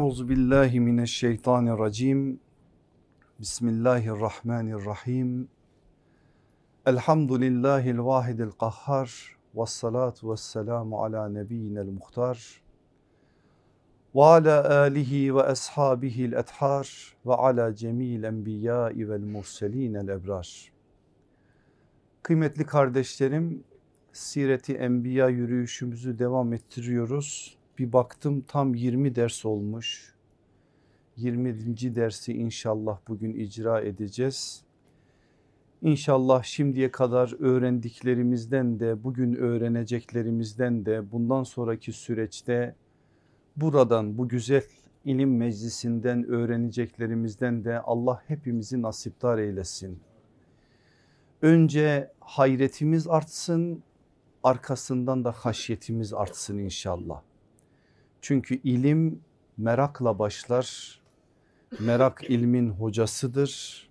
Euzu billahi mineşşeytanirracim. Bismillahirrahmanirrahim. Elhamdülillahil vahidil kahhar. Ve salatu ve selamu ala nebiyyinel muhtar. Ve ala alihi ve ashabihil ethar. Ve ala cemil enbiyai vel murselinel ebrar. Kıymetli kardeşlerim, Sireti Enbiya yürüyüşümüzü devam ettiriyoruz. Bir baktım tam 20 ders olmuş. 20. dersi inşallah bugün icra edeceğiz. İnşallah şimdiye kadar öğrendiklerimizden de bugün öğreneceklerimizden de bundan sonraki süreçte buradan bu güzel ilim meclisinden öğreneceklerimizden de Allah hepimizi nasiptar eylesin. Önce hayretimiz artsın arkasından da haşyetimiz artsın inşallah. Çünkü ilim merakla başlar. Merak ilmin hocasıdır.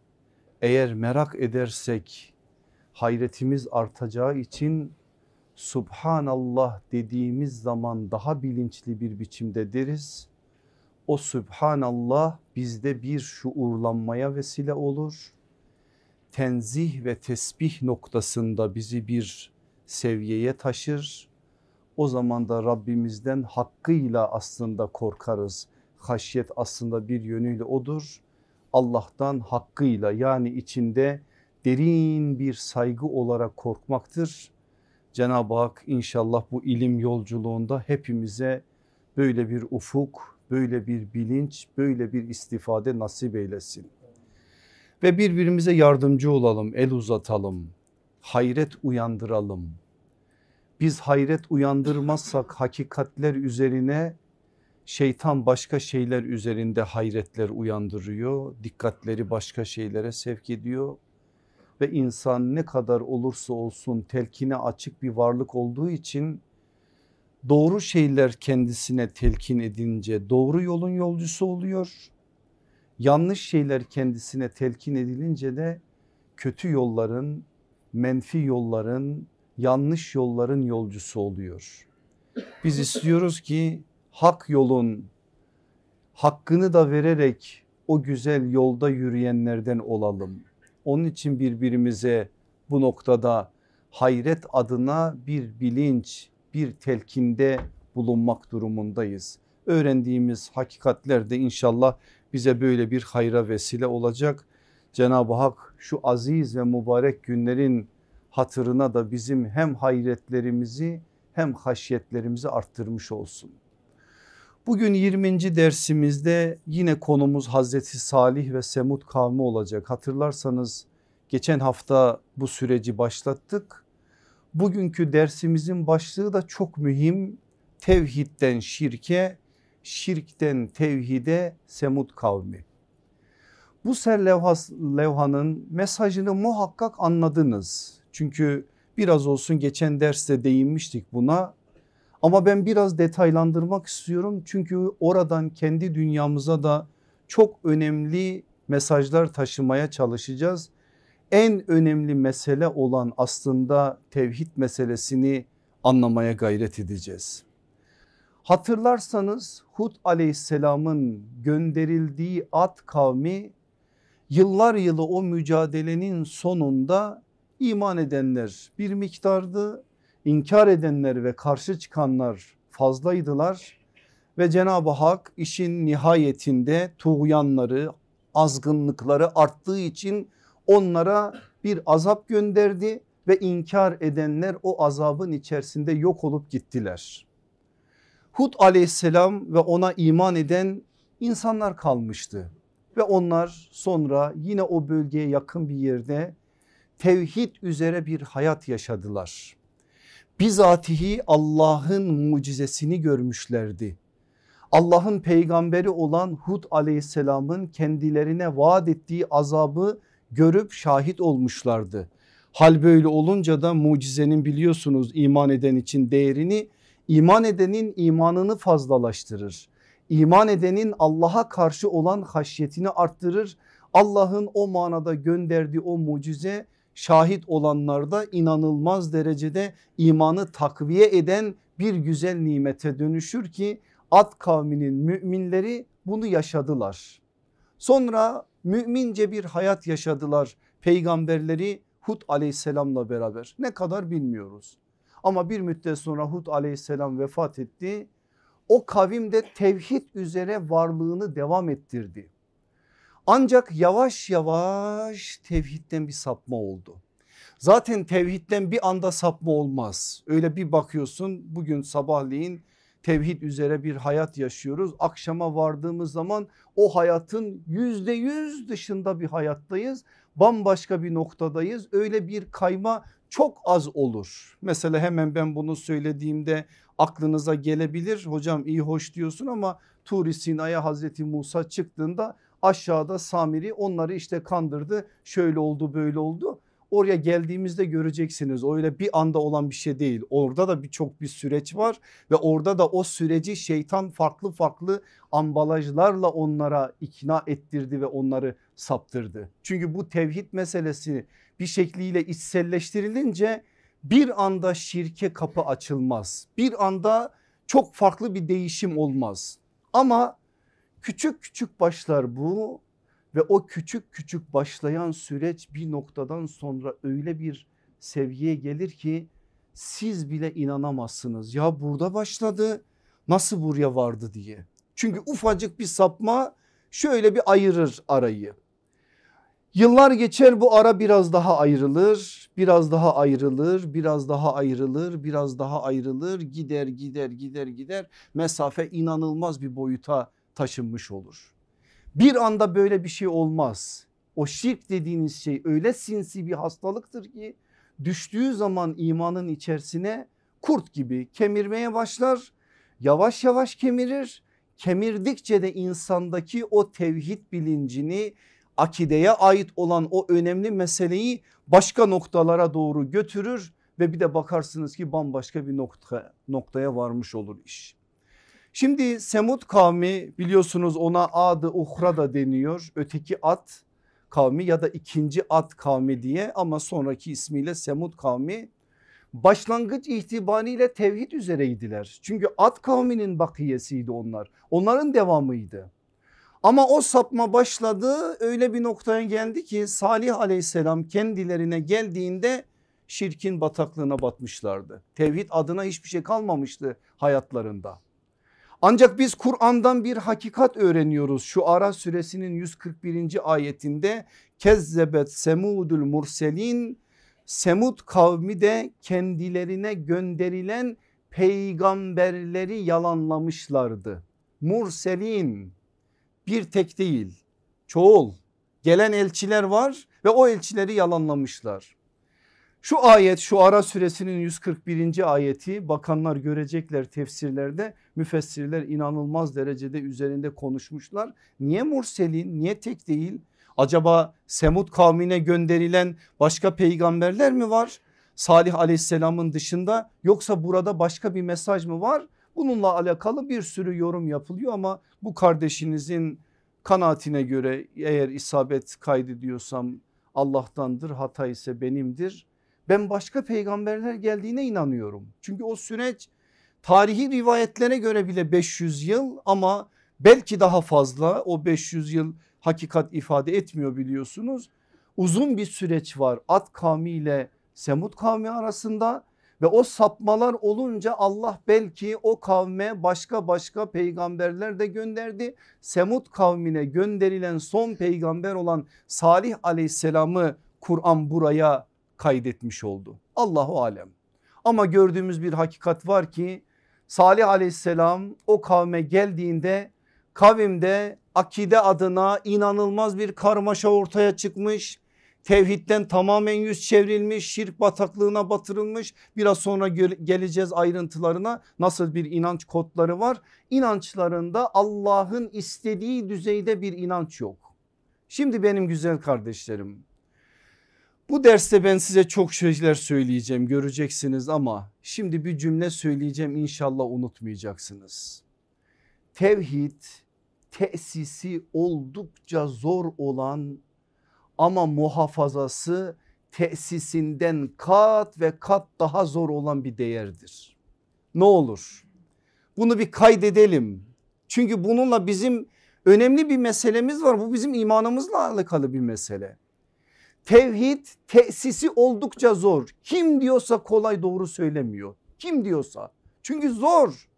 Eğer merak edersek hayretimiz artacağı için Subhanallah dediğimiz zaman daha bilinçli bir biçimde deriz. O Subhanallah bizde bir şuurlanmaya vesile olur. Tenzih ve tesbih noktasında bizi bir seviyeye taşır. O zaman da Rabbimizden hakkıyla aslında korkarız. Haşyet aslında bir yönüyle odur. Allah'tan hakkıyla yani içinde derin bir saygı olarak korkmaktır. Cenab-ı Hak inşallah bu ilim yolculuğunda hepimize böyle bir ufuk, böyle bir bilinç, böyle bir istifade nasip eylesin. Ve birbirimize yardımcı olalım, el uzatalım, hayret uyandıralım. Biz hayret uyandırmazsak hakikatler üzerine şeytan başka şeyler üzerinde hayretler uyandırıyor. Dikkatleri başka şeylere sevk ediyor. Ve insan ne kadar olursa olsun telkine açık bir varlık olduğu için doğru şeyler kendisine telkin edince doğru yolun yolcusu oluyor. Yanlış şeyler kendisine telkin edilince de kötü yolların, menfi yolların, yanlış yolların yolcusu oluyor. Biz istiyoruz ki hak yolun hakkını da vererek o güzel yolda yürüyenlerden olalım. Onun için birbirimize bu noktada hayret adına bir bilinç, bir telkinde bulunmak durumundayız. Öğrendiğimiz hakikatler de inşallah bize böyle bir hayra vesile olacak. Cenab-ı Hak şu aziz ve mübarek günlerin hatırına da bizim hem hayretlerimizi hem haşyetlerimizi arttırmış olsun. Bugün 20. dersimizde yine konumuz Hazreti Salih ve Semud kavmi olacak. Hatırlarsanız geçen hafta bu süreci başlattık. Bugünkü dersimizin başlığı da çok mühim. Tevhidden şirke, şirkten tevhide Semud kavmi. Bu ser levhanın mesajını muhakkak anladınız. Çünkü biraz olsun geçen derste değinmiştik buna. Ama ben biraz detaylandırmak istiyorum. Çünkü oradan kendi dünyamıza da çok önemli mesajlar taşımaya çalışacağız. En önemli mesele olan aslında tevhid meselesini anlamaya gayret edeceğiz. Hatırlarsanız Hud aleyhisselamın gönderildiği at kavmi yıllar yılı o mücadelenin sonunda iman edenler bir miktardı inkar edenler ve karşı çıkanlar fazlaydılar ve Cenab-ı Hak işin nihayetinde tuğyanları azgınlıkları arttığı için onlara bir azap gönderdi ve inkar edenler o azabın içerisinde yok olup gittiler. Hud aleyhisselam ve ona iman eden insanlar kalmıştı ve onlar sonra yine o bölgeye yakın bir yerde tevhid üzere bir hayat yaşadılar. Bizatihi Allah'ın mucizesini görmüşlerdi. Allah'ın peygamberi olan Hud aleyhisselamın kendilerine vaat ettiği azabı görüp şahit olmuşlardı. Hal böyle olunca da mucizenin biliyorsunuz iman eden için değerini iman edenin imanını fazlalaştırır. İman edenin Allah'a karşı olan haşyetini arttırır. Allah'ın o manada gönderdiği o mucize şahit olanlarda inanılmaz derecede imanı takviye eden bir güzel nimete dönüşür ki Ad kavminin müminleri bunu yaşadılar. Sonra mümince bir hayat yaşadılar peygamberleri Hud aleyhisselamla beraber. Ne kadar bilmiyoruz. Ama bir müddet sonra Hud aleyhisselam vefat etti. O kavim de tevhid üzere varlığını devam ettirdi. Ancak yavaş yavaş tevhidden bir sapma oldu. Zaten tevhidden bir anda sapma olmaz. Öyle bir bakıyorsun bugün sabahleyin tevhid üzere bir hayat yaşıyoruz. Akşama vardığımız zaman o hayatın yüzde yüz dışında bir hayattayız. Bambaşka bir noktadayız. Öyle bir kayma çok az olur. Mesela hemen ben bunu söylediğimde aklınıza gelebilir. Hocam iyi hoş diyorsun ama Turi Sina'ya Hazreti Musa çıktığında aşağıda Samiri onları işte kandırdı. Şöyle oldu böyle oldu. Oraya geldiğimizde göreceksiniz öyle bir anda olan bir şey değil. Orada da birçok bir süreç var ve orada da o süreci şeytan farklı farklı ambalajlarla onlara ikna ettirdi ve onları saptırdı. Çünkü bu tevhid meselesi bir şekliyle içselleştirilince bir anda şirke kapı açılmaz. Bir anda çok farklı bir değişim olmaz. Ama küçük küçük başlar bu ve o küçük küçük başlayan süreç bir noktadan sonra öyle bir seviyeye gelir ki siz bile inanamazsınız. Ya burada başladı nasıl buraya vardı diye. Çünkü ufacık bir sapma şöyle bir ayırır arayı. Yıllar geçer bu ara biraz daha ayrılır, biraz daha ayrılır, biraz daha ayrılır, biraz daha ayrılır, gider gider gider gider mesafe inanılmaz bir boyuta taşınmış olur. Bir anda böyle bir şey olmaz. O şirk dediğiniz şey öyle sinsi bir hastalıktır ki düştüğü zaman imanın içerisine kurt gibi kemirmeye başlar. Yavaş yavaş kemirir. Kemirdikçe de insandaki o tevhid bilincini akideye ait olan o önemli meseleyi başka noktalara doğru götürür ve bir de bakarsınız ki bambaşka bir nokta, noktaya varmış olur iş. Şimdi Semud kavmi biliyorsunuz ona adı uhra da deniyor. Öteki at kavmi ya da ikinci at kavmi diye ama sonraki ismiyle Semud kavmi başlangıç itibariyle tevhid üzereydiler. Çünkü at kavminin bakiyesiydi onlar. Onların devamıydı. Ama o sapma başladı öyle bir noktaya geldi ki Salih aleyhisselam kendilerine geldiğinde şirkin bataklığına batmışlardı. Tevhid adına hiçbir şey kalmamıştı hayatlarında. Ancak biz Kur'an'dan bir hakikat öğreniyoruz. Şu Ara suresinin 141. ayetinde kezzebet semudul murselin Semud kavmi de kendilerine gönderilen peygamberleri yalanlamışlardı. Murselin bir tek değil çoğul gelen elçiler var ve o elçileri yalanlamışlar. Şu ayet şu ara suresinin 141. ayeti bakanlar görecekler tefsirlerde müfessirler inanılmaz derecede üzerinde konuşmuşlar. Niye Murselin niye tek değil acaba Semud kavmine gönderilen başka peygamberler mi var? Salih aleyhisselamın dışında yoksa burada başka bir mesaj mı var? Bununla alakalı bir sürü yorum yapılıyor ama bu kardeşinizin kanaatine göre eğer isabet kaydediyorsam Allah'tandır hata ise benimdir ben başka peygamberler geldiğine inanıyorum. Çünkü o süreç tarihi rivayetlere göre bile 500 yıl ama belki daha fazla o 500 yıl hakikat ifade etmiyor biliyorsunuz. Uzun bir süreç var At kavmi ile Semud kavmi arasında ve o sapmalar olunca Allah belki o kavme başka başka peygamberler de gönderdi. Semud kavmine gönderilen son peygamber olan Salih aleyhisselamı Kur'an buraya kaydetmiş oldu. Allahu alem. Ama gördüğümüz bir hakikat var ki Salih aleyhisselam o kavme geldiğinde kavimde akide adına inanılmaz bir karmaşa ortaya çıkmış. Tevhidden tamamen yüz çevrilmiş şirk bataklığına batırılmış biraz sonra geleceğiz ayrıntılarına nasıl bir inanç kodları var. İnançlarında Allah'ın istediği düzeyde bir inanç yok. Şimdi benim güzel kardeşlerim bu derste ben size çok şeyler söyleyeceğim göreceksiniz ama şimdi bir cümle söyleyeceğim inşallah unutmayacaksınız. Tevhid tesisi oldukça zor olan ama muhafazası tesisinden kat ve kat daha zor olan bir değerdir. Ne olur bunu bir kaydedelim. Çünkü bununla bizim önemli bir meselemiz var. Bu bizim imanımızla alakalı bir mesele. Tevhid tesisi oldukça zor. Kim diyorsa kolay doğru söylemiyor. Kim diyorsa. Çünkü zor.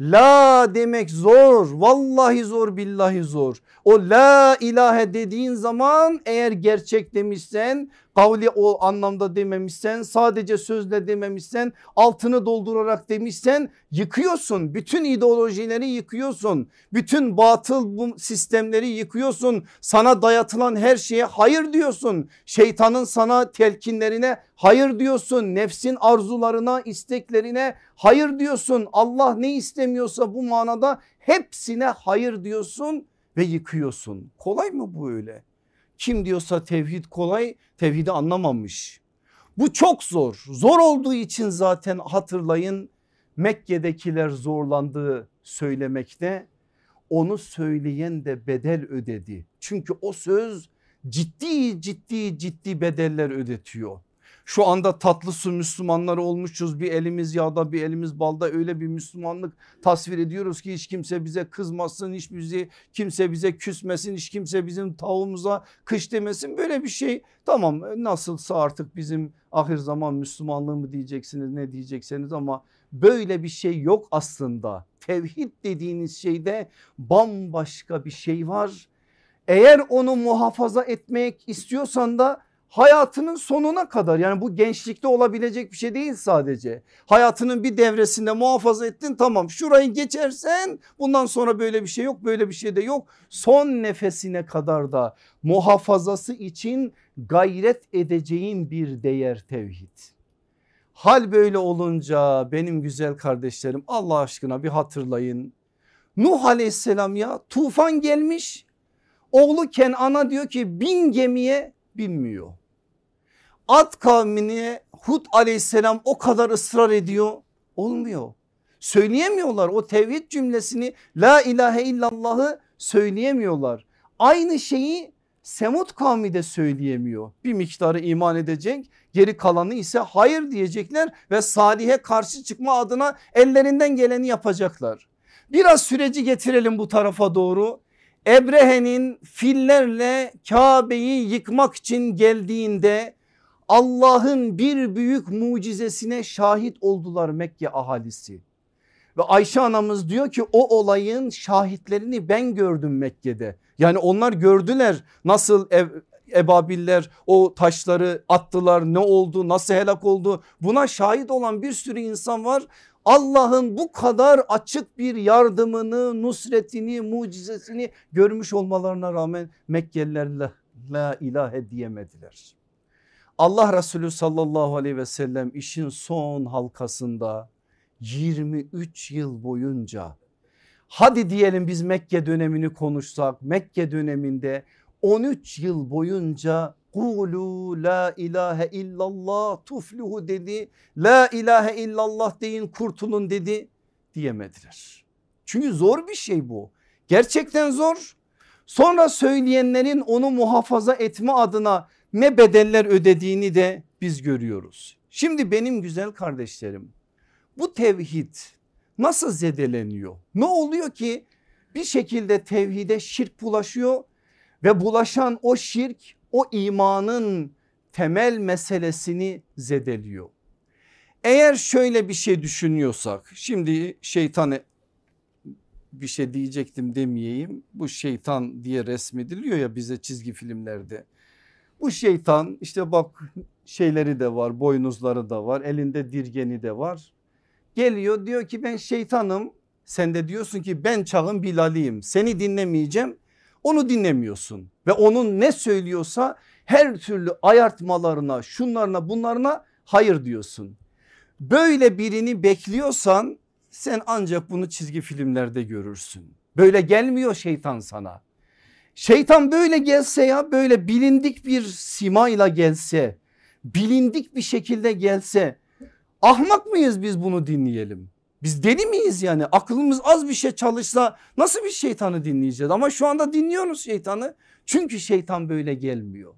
La demek zor vallahi zor billahi zor. O la ilahe dediğin zaman eğer gerçek demişsen kavli o anlamda dememişsen sadece sözle dememişsen altını doldurarak demişsen yıkıyorsun. Bütün ideolojileri yıkıyorsun. Bütün batıl bu sistemleri yıkıyorsun. Sana dayatılan her şeye hayır diyorsun. Şeytanın sana telkinlerine hayır diyorsun. Nefsin arzularına isteklerine hayır diyorsun. Allah ne istemiyorsa bu manada hepsine hayır diyorsun ve yıkıyorsun. Kolay mı bu öyle? Kim diyorsa tevhid kolay tevhidi anlamamış. Bu çok zor. Zor olduğu için zaten hatırlayın Mekke'dekiler zorlandığı söylemekte. Onu söyleyen de bedel ödedi. Çünkü o söz ciddi ciddi ciddi bedeller ödetiyor. Şu anda tatlı su Müslümanları olmuşuz. Bir elimiz yağda bir elimiz balda. Öyle bir Müslümanlık tasvir ediyoruz ki hiç kimse bize kızmasın hiç bizi kimse bize küsmesin hiç kimse bizim tavuğumuza kış demesin. Böyle bir şey. Tamam nasılsa artık bizim ahir zaman Müslümanlığı mı diyeceksiniz ne diyeceksiniz ama böyle bir şey yok aslında. Tevhid dediğiniz şeyde bambaşka bir şey var. Eğer onu muhafaza etmek istiyorsan da hayatının sonuna kadar yani bu gençlikte olabilecek bir şey değil sadece. Hayatının bir devresinde muhafaza ettin tamam şurayı geçersen bundan sonra böyle bir şey yok böyle bir şey de yok. Son nefesine kadar da muhafazası için gayret edeceğin bir değer tevhid. Hal böyle olunca benim güzel kardeşlerim Allah aşkına bir hatırlayın. Nuh aleyhisselam ya tufan gelmiş oğlu Kenan'a diyor ki bin gemiye binmiyor. Ad kavmine Hud aleyhisselam o kadar ısrar ediyor olmuyor. Söyleyemiyorlar o tevhid cümlesini la ilahe illallahı söyleyemiyorlar. Aynı şeyi Semut kavmi de söyleyemiyor. Bir miktarı iman edecek geri kalanı ise hayır diyecekler ve Salih'e karşı çıkma adına ellerinden geleni yapacaklar. Biraz süreci getirelim bu tarafa doğru. Ebrehe'nin fillerle Kabe'yi yıkmak için geldiğinde Allah'ın bir büyük mucizesine şahit oldular Mekke ahalisi. Ve Ayşe anamız diyor ki o olayın şahitlerini ben gördüm Mekke'de. Yani onlar gördüler nasıl ev, ebabiller o taşları attılar ne oldu nasıl helak oldu buna şahit olan bir sürü insan var. Allah'ın bu kadar açık bir yardımını nusretini mucizesini görmüş olmalarına rağmen Mekkeliler la, la ilahe diyemediler. Allah Resulü sallallahu aleyhi ve sellem işin son halkasında 23 yıl boyunca hadi diyelim biz Mekke dönemini konuşsak Mekke döneminde 13 yıl boyunca Kulu la ilahe illallah tufluhu dedi. La ilahe illallah deyin kurtulun dedi diyemediler. Çünkü zor bir şey bu. Gerçekten zor. Sonra söyleyenlerin onu muhafaza etme adına ne bedeller ödediğini de biz görüyoruz. Şimdi benim güzel kardeşlerim bu tevhid nasıl zedeleniyor? Ne oluyor ki bir şekilde tevhide şirk bulaşıyor ve bulaşan o şirk o imanın temel meselesini zedeliyor. Eğer şöyle bir şey düşünüyorsak şimdi şeytanı bir şey diyecektim demeyeyim. Bu şeytan diye resmediliyor ya bize çizgi filmlerde. Bu şeytan işte bak şeyleri de var boynuzları da var elinde dirgeni de var. Geliyor diyor ki ben şeytanım sen de diyorsun ki ben çağın Bilal'iyim seni dinlemeyeceğim onu dinlemiyorsun ve onun ne söylüyorsa her türlü ayartmalarına şunlarına bunlarına hayır diyorsun. Böyle birini bekliyorsan sen ancak bunu çizgi filmlerde görürsün. Böyle gelmiyor şeytan sana. Şeytan böyle gelse ya böyle bilindik bir simayla gelse bilindik bir şekilde gelse ahmak mıyız biz bunu dinleyelim? Biz deli miyiz yani aklımız az bir şey çalışsa nasıl bir şeytanı dinleyeceğiz ama şu anda dinliyoruz şeytanı çünkü şeytan böyle gelmiyor.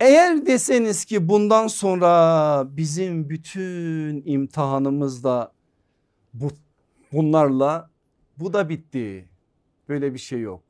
Eğer deseniz ki bundan sonra bizim bütün imtihanımız da bu, bunlarla bu da bitti böyle bir şey yok.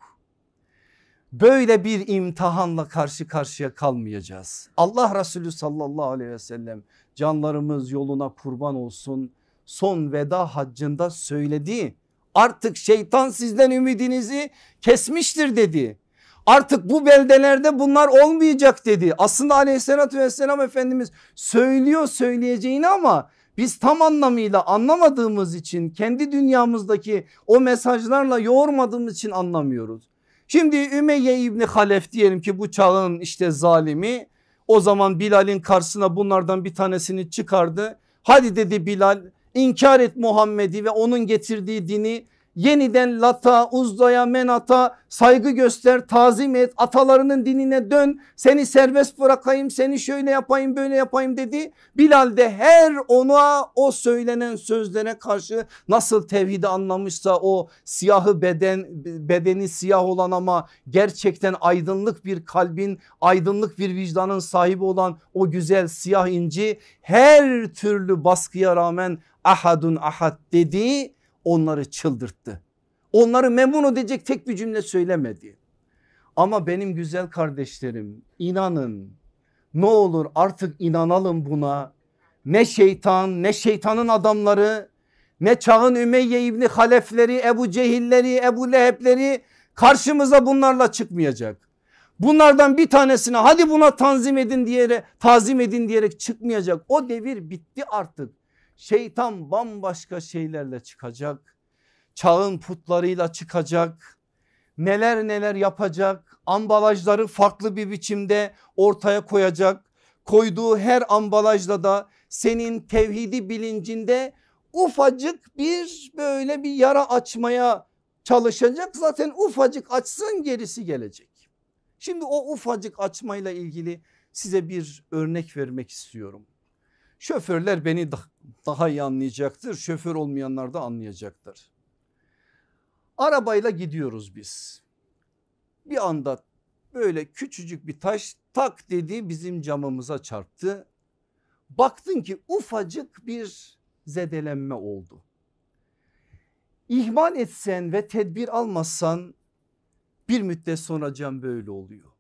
böyle bir imtihanla karşı karşıya kalmayacağız. Allah Resulü sallallahu aleyhi ve sellem canlarımız yoluna kurban olsun son veda haccında söyledi. Artık şeytan sizden ümidinizi kesmiştir dedi. Artık bu beldelerde bunlar olmayacak dedi. Aslında aleyhissalatü vesselam Efendimiz söylüyor söyleyeceğini ama biz tam anlamıyla anlamadığımız için kendi dünyamızdaki o mesajlarla yoğurmadığımız için anlamıyoruz. Şimdi Ümeyye İbni Halef diyelim ki bu çağın işte zalimi o zaman Bilal'in karşısına bunlardan bir tanesini çıkardı. Hadi dedi Bilal inkar et Muhammed'i ve onun getirdiği dini yeniden Lata, Uzda'ya, Menat'a saygı göster, tazim et, atalarının dinine dön, seni serbest bırakayım, seni şöyle yapayım, böyle yapayım dedi. Bilal de her ona o söylenen sözlere karşı nasıl tevhidi anlamışsa o siyahı beden, bedeni siyah olan ama gerçekten aydınlık bir kalbin, aydınlık bir vicdanın sahibi olan o güzel siyah inci her türlü baskıya rağmen ahadun ahad dedi onları çıldırttı. Onları memnun edecek tek bir cümle söylemedi. Ama benim güzel kardeşlerim inanın ne olur artık inanalım buna. Ne şeytan ne şeytanın adamları ne çağın Ümeyye İbni Halefleri Ebu Cehilleri Ebu Lehebleri karşımıza bunlarla çıkmayacak. Bunlardan bir tanesine hadi buna tanzim edin diyerek tazim edin diyerek çıkmayacak. O devir bitti artık. Şeytan bambaşka şeylerle çıkacak. Çağın putlarıyla çıkacak. Neler neler yapacak. Ambalajları farklı bir biçimde ortaya koyacak. Koyduğu her ambalajla da senin tevhidi bilincinde ufacık bir böyle bir yara açmaya çalışacak. Zaten ufacık açsın gerisi gelecek. Şimdi o ufacık açmayla ilgili size bir örnek vermek istiyorum. Şoförler beni daha iyi anlayacaktır. Şoför olmayanlar da anlayacaktır. Arabayla gidiyoruz biz. Bir anda böyle küçücük bir taş tak dedi bizim camımıza çarptı. Baktın ki ufacık bir zedelenme oldu. İhmal etsen ve tedbir almazsan bir müddet sonra cam böyle oluyor.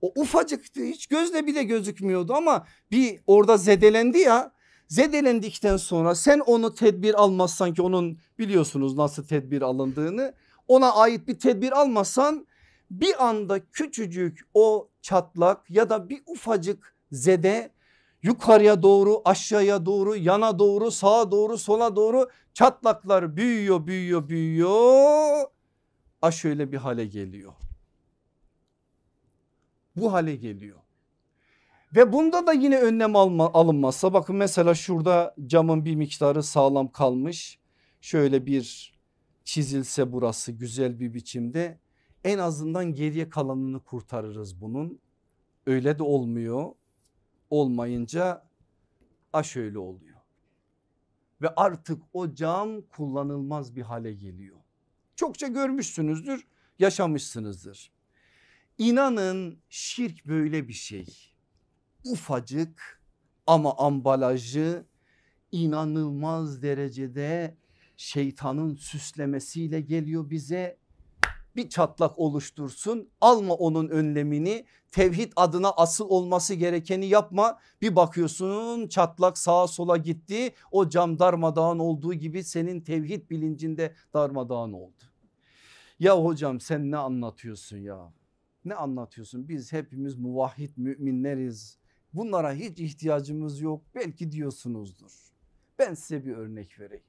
O ufacıktı hiç gözle bile gözükmüyordu ama bir orada zedelendi ya zedelendikten sonra sen onu tedbir almazsan ki onun biliyorsunuz nasıl tedbir alındığını ona ait bir tedbir almazsan bir anda küçücük o çatlak ya da bir ufacık zede yukarıya doğru aşağıya doğru yana doğru sağa doğru sola doğru çatlaklar büyüyor büyüyor büyüyor. A şöyle bir hale geliyor. Bu hale geliyor. Ve bunda da yine önlem alma, alınmazsa bakın mesela şurada camın bir miktarı sağlam kalmış. Şöyle bir çizilse burası güzel bir biçimde en azından geriye kalanını kurtarırız bunun. Öyle de olmuyor. Olmayınca a şöyle oluyor. Ve artık o cam kullanılmaz bir hale geliyor. Çokça görmüşsünüzdür, yaşamışsınızdır. İnanın şirk böyle bir şey. Ufacık ama ambalajı inanılmaz derecede şeytanın süslemesiyle geliyor bize. Bir çatlak oluştursun alma onun önlemini. Tevhid adına asıl olması gerekeni yapma. Bir bakıyorsun çatlak sağa sola gitti. O cam darmadağın olduğu gibi senin tevhid bilincinde darmadağın oldu. Ya hocam sen ne anlatıyorsun ya ne anlatıyorsun biz hepimiz muvahhid müminleriz Bunlara hiç ihtiyacımız yok belki diyorsunuzdur. Ben size bir örnek vereyim.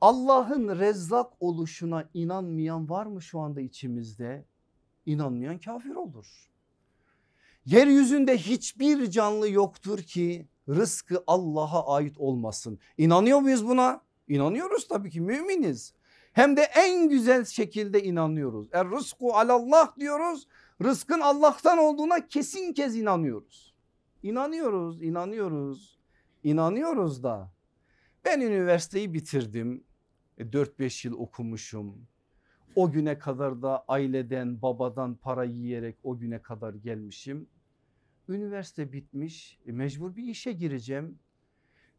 Allah'ın rezzak oluşuna inanmayan var mı şu anda içimizde? İnanmayan kafir olur. Yeryüzünde hiçbir canlı yoktur ki rızkı Allah'a ait olmasın. İnanıyor muyuz buna? İnanıyoruz tabii ki müminiz. Hem de en güzel şekilde inanıyoruz. Er rızku alallah diyoruz. Rızkın Allah'tan olduğuna kesin kez inanıyoruz. İnanıyoruz, inanıyoruz, inanıyoruz da ben üniversiteyi bitirdim. 4-5 e, yıl okumuşum. O güne kadar da aileden babadan para yiyerek o güne kadar gelmişim. Üniversite bitmiş e mecbur bir işe gireceğim.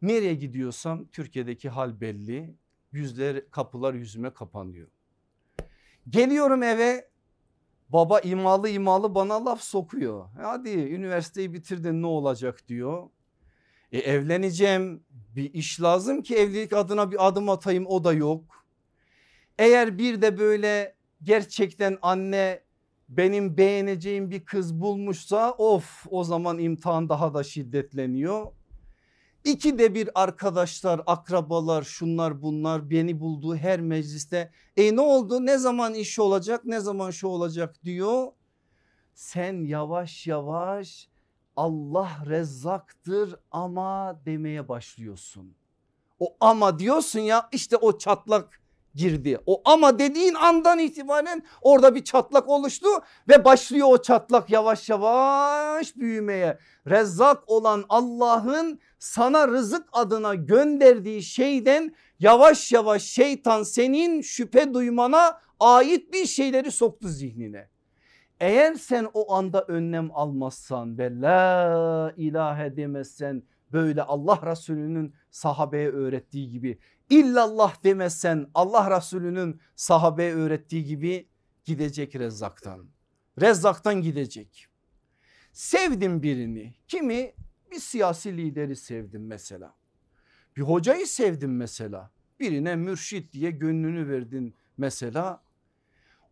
Nereye gidiyorsam Türkiye'deki hal belli. Yüzler kapılar yüzüme kapanıyor. Geliyorum eve Baba imalı imalı bana laf sokuyor. Hadi üniversiteyi bitirdin ne olacak diyor. E evleneceğim bir iş lazım ki evlilik adına bir adım atayım o da yok. Eğer bir de böyle gerçekten anne benim beğeneceğim bir kız bulmuşsa of o zaman imtihan daha da şiddetleniyor. İki de bir arkadaşlar akrabalar şunlar bunlar beni bulduğu her mecliste e ne oldu ne zaman iş olacak ne zaman şu olacak diyor. Sen yavaş yavaş Allah rezzaktır ama demeye başlıyorsun. O ama diyorsun ya işte o çatlak girdi. O ama dediğin andan itibaren orada bir çatlak oluştu ve başlıyor o çatlak yavaş yavaş büyümeye. Rezzak olan Allah'ın sana rızık adına gönderdiği şeyden yavaş yavaş şeytan senin şüphe duymana ait bir şeyleri soktu zihnine. Eğer sen o anda önlem almazsan ve la ilahe demezsen böyle Allah Resulü'nün sahabeye öğrettiği gibi illallah demezsen Allah Resulü'nün sahabeye öğrettiği gibi gidecek rezzaktan. Rezzaktan gidecek. Sevdim birini kimi bir siyasi lideri sevdim mesela. Bir hocayı sevdim mesela. Birine mürşit diye gönlünü verdin mesela.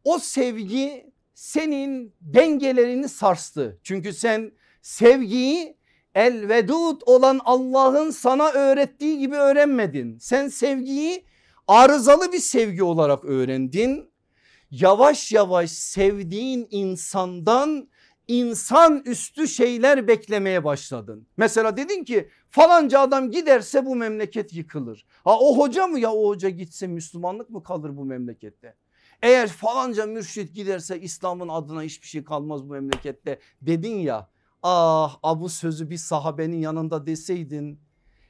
O sevgi senin dengelerini sarstı. Çünkü sen sevgiyi el vedud olan Allah'ın sana öğrettiği gibi öğrenmedin. Sen sevgiyi arızalı bir sevgi olarak öğrendin. Yavaş yavaş sevdiğin insandan insan üstü şeyler beklemeye başladın. Mesela dedin ki falanca adam giderse bu memleket yıkılır. Ha o hoca mı ya o hoca gitse Müslümanlık mı kalır bu memlekette? Eğer falanca mürşit giderse İslam'ın adına hiçbir şey kalmaz bu memlekette dedin ya. Ah Abu sözü bir sahabenin yanında deseydin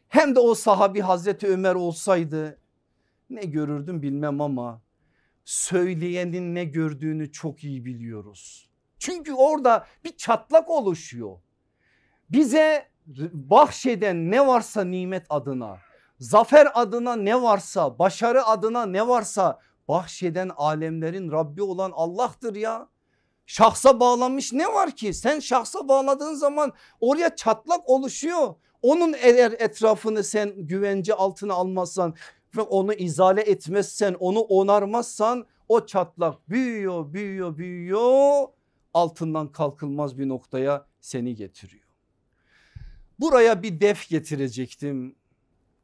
hem de o sahabi Hazreti Ömer olsaydı ne görürdüm bilmem ama söyleyenin ne gördüğünü çok iyi biliyoruz. Çünkü orada bir çatlak oluşuyor. Bize bahşeden ne varsa nimet adına, zafer adına ne varsa, başarı adına ne varsa bahşeden alemlerin Rabbi olan Allah'tır ya. Şahsa bağlanmış ne var ki? Sen şahsa bağladığın zaman oraya çatlak oluşuyor. Onun eğer etrafını sen güvence altına almazsan ve onu izale etmezsen onu onarmazsan o çatlak büyüyor büyüyor büyüyor altından kalkılmaz bir noktaya seni getiriyor. Buraya bir def getirecektim.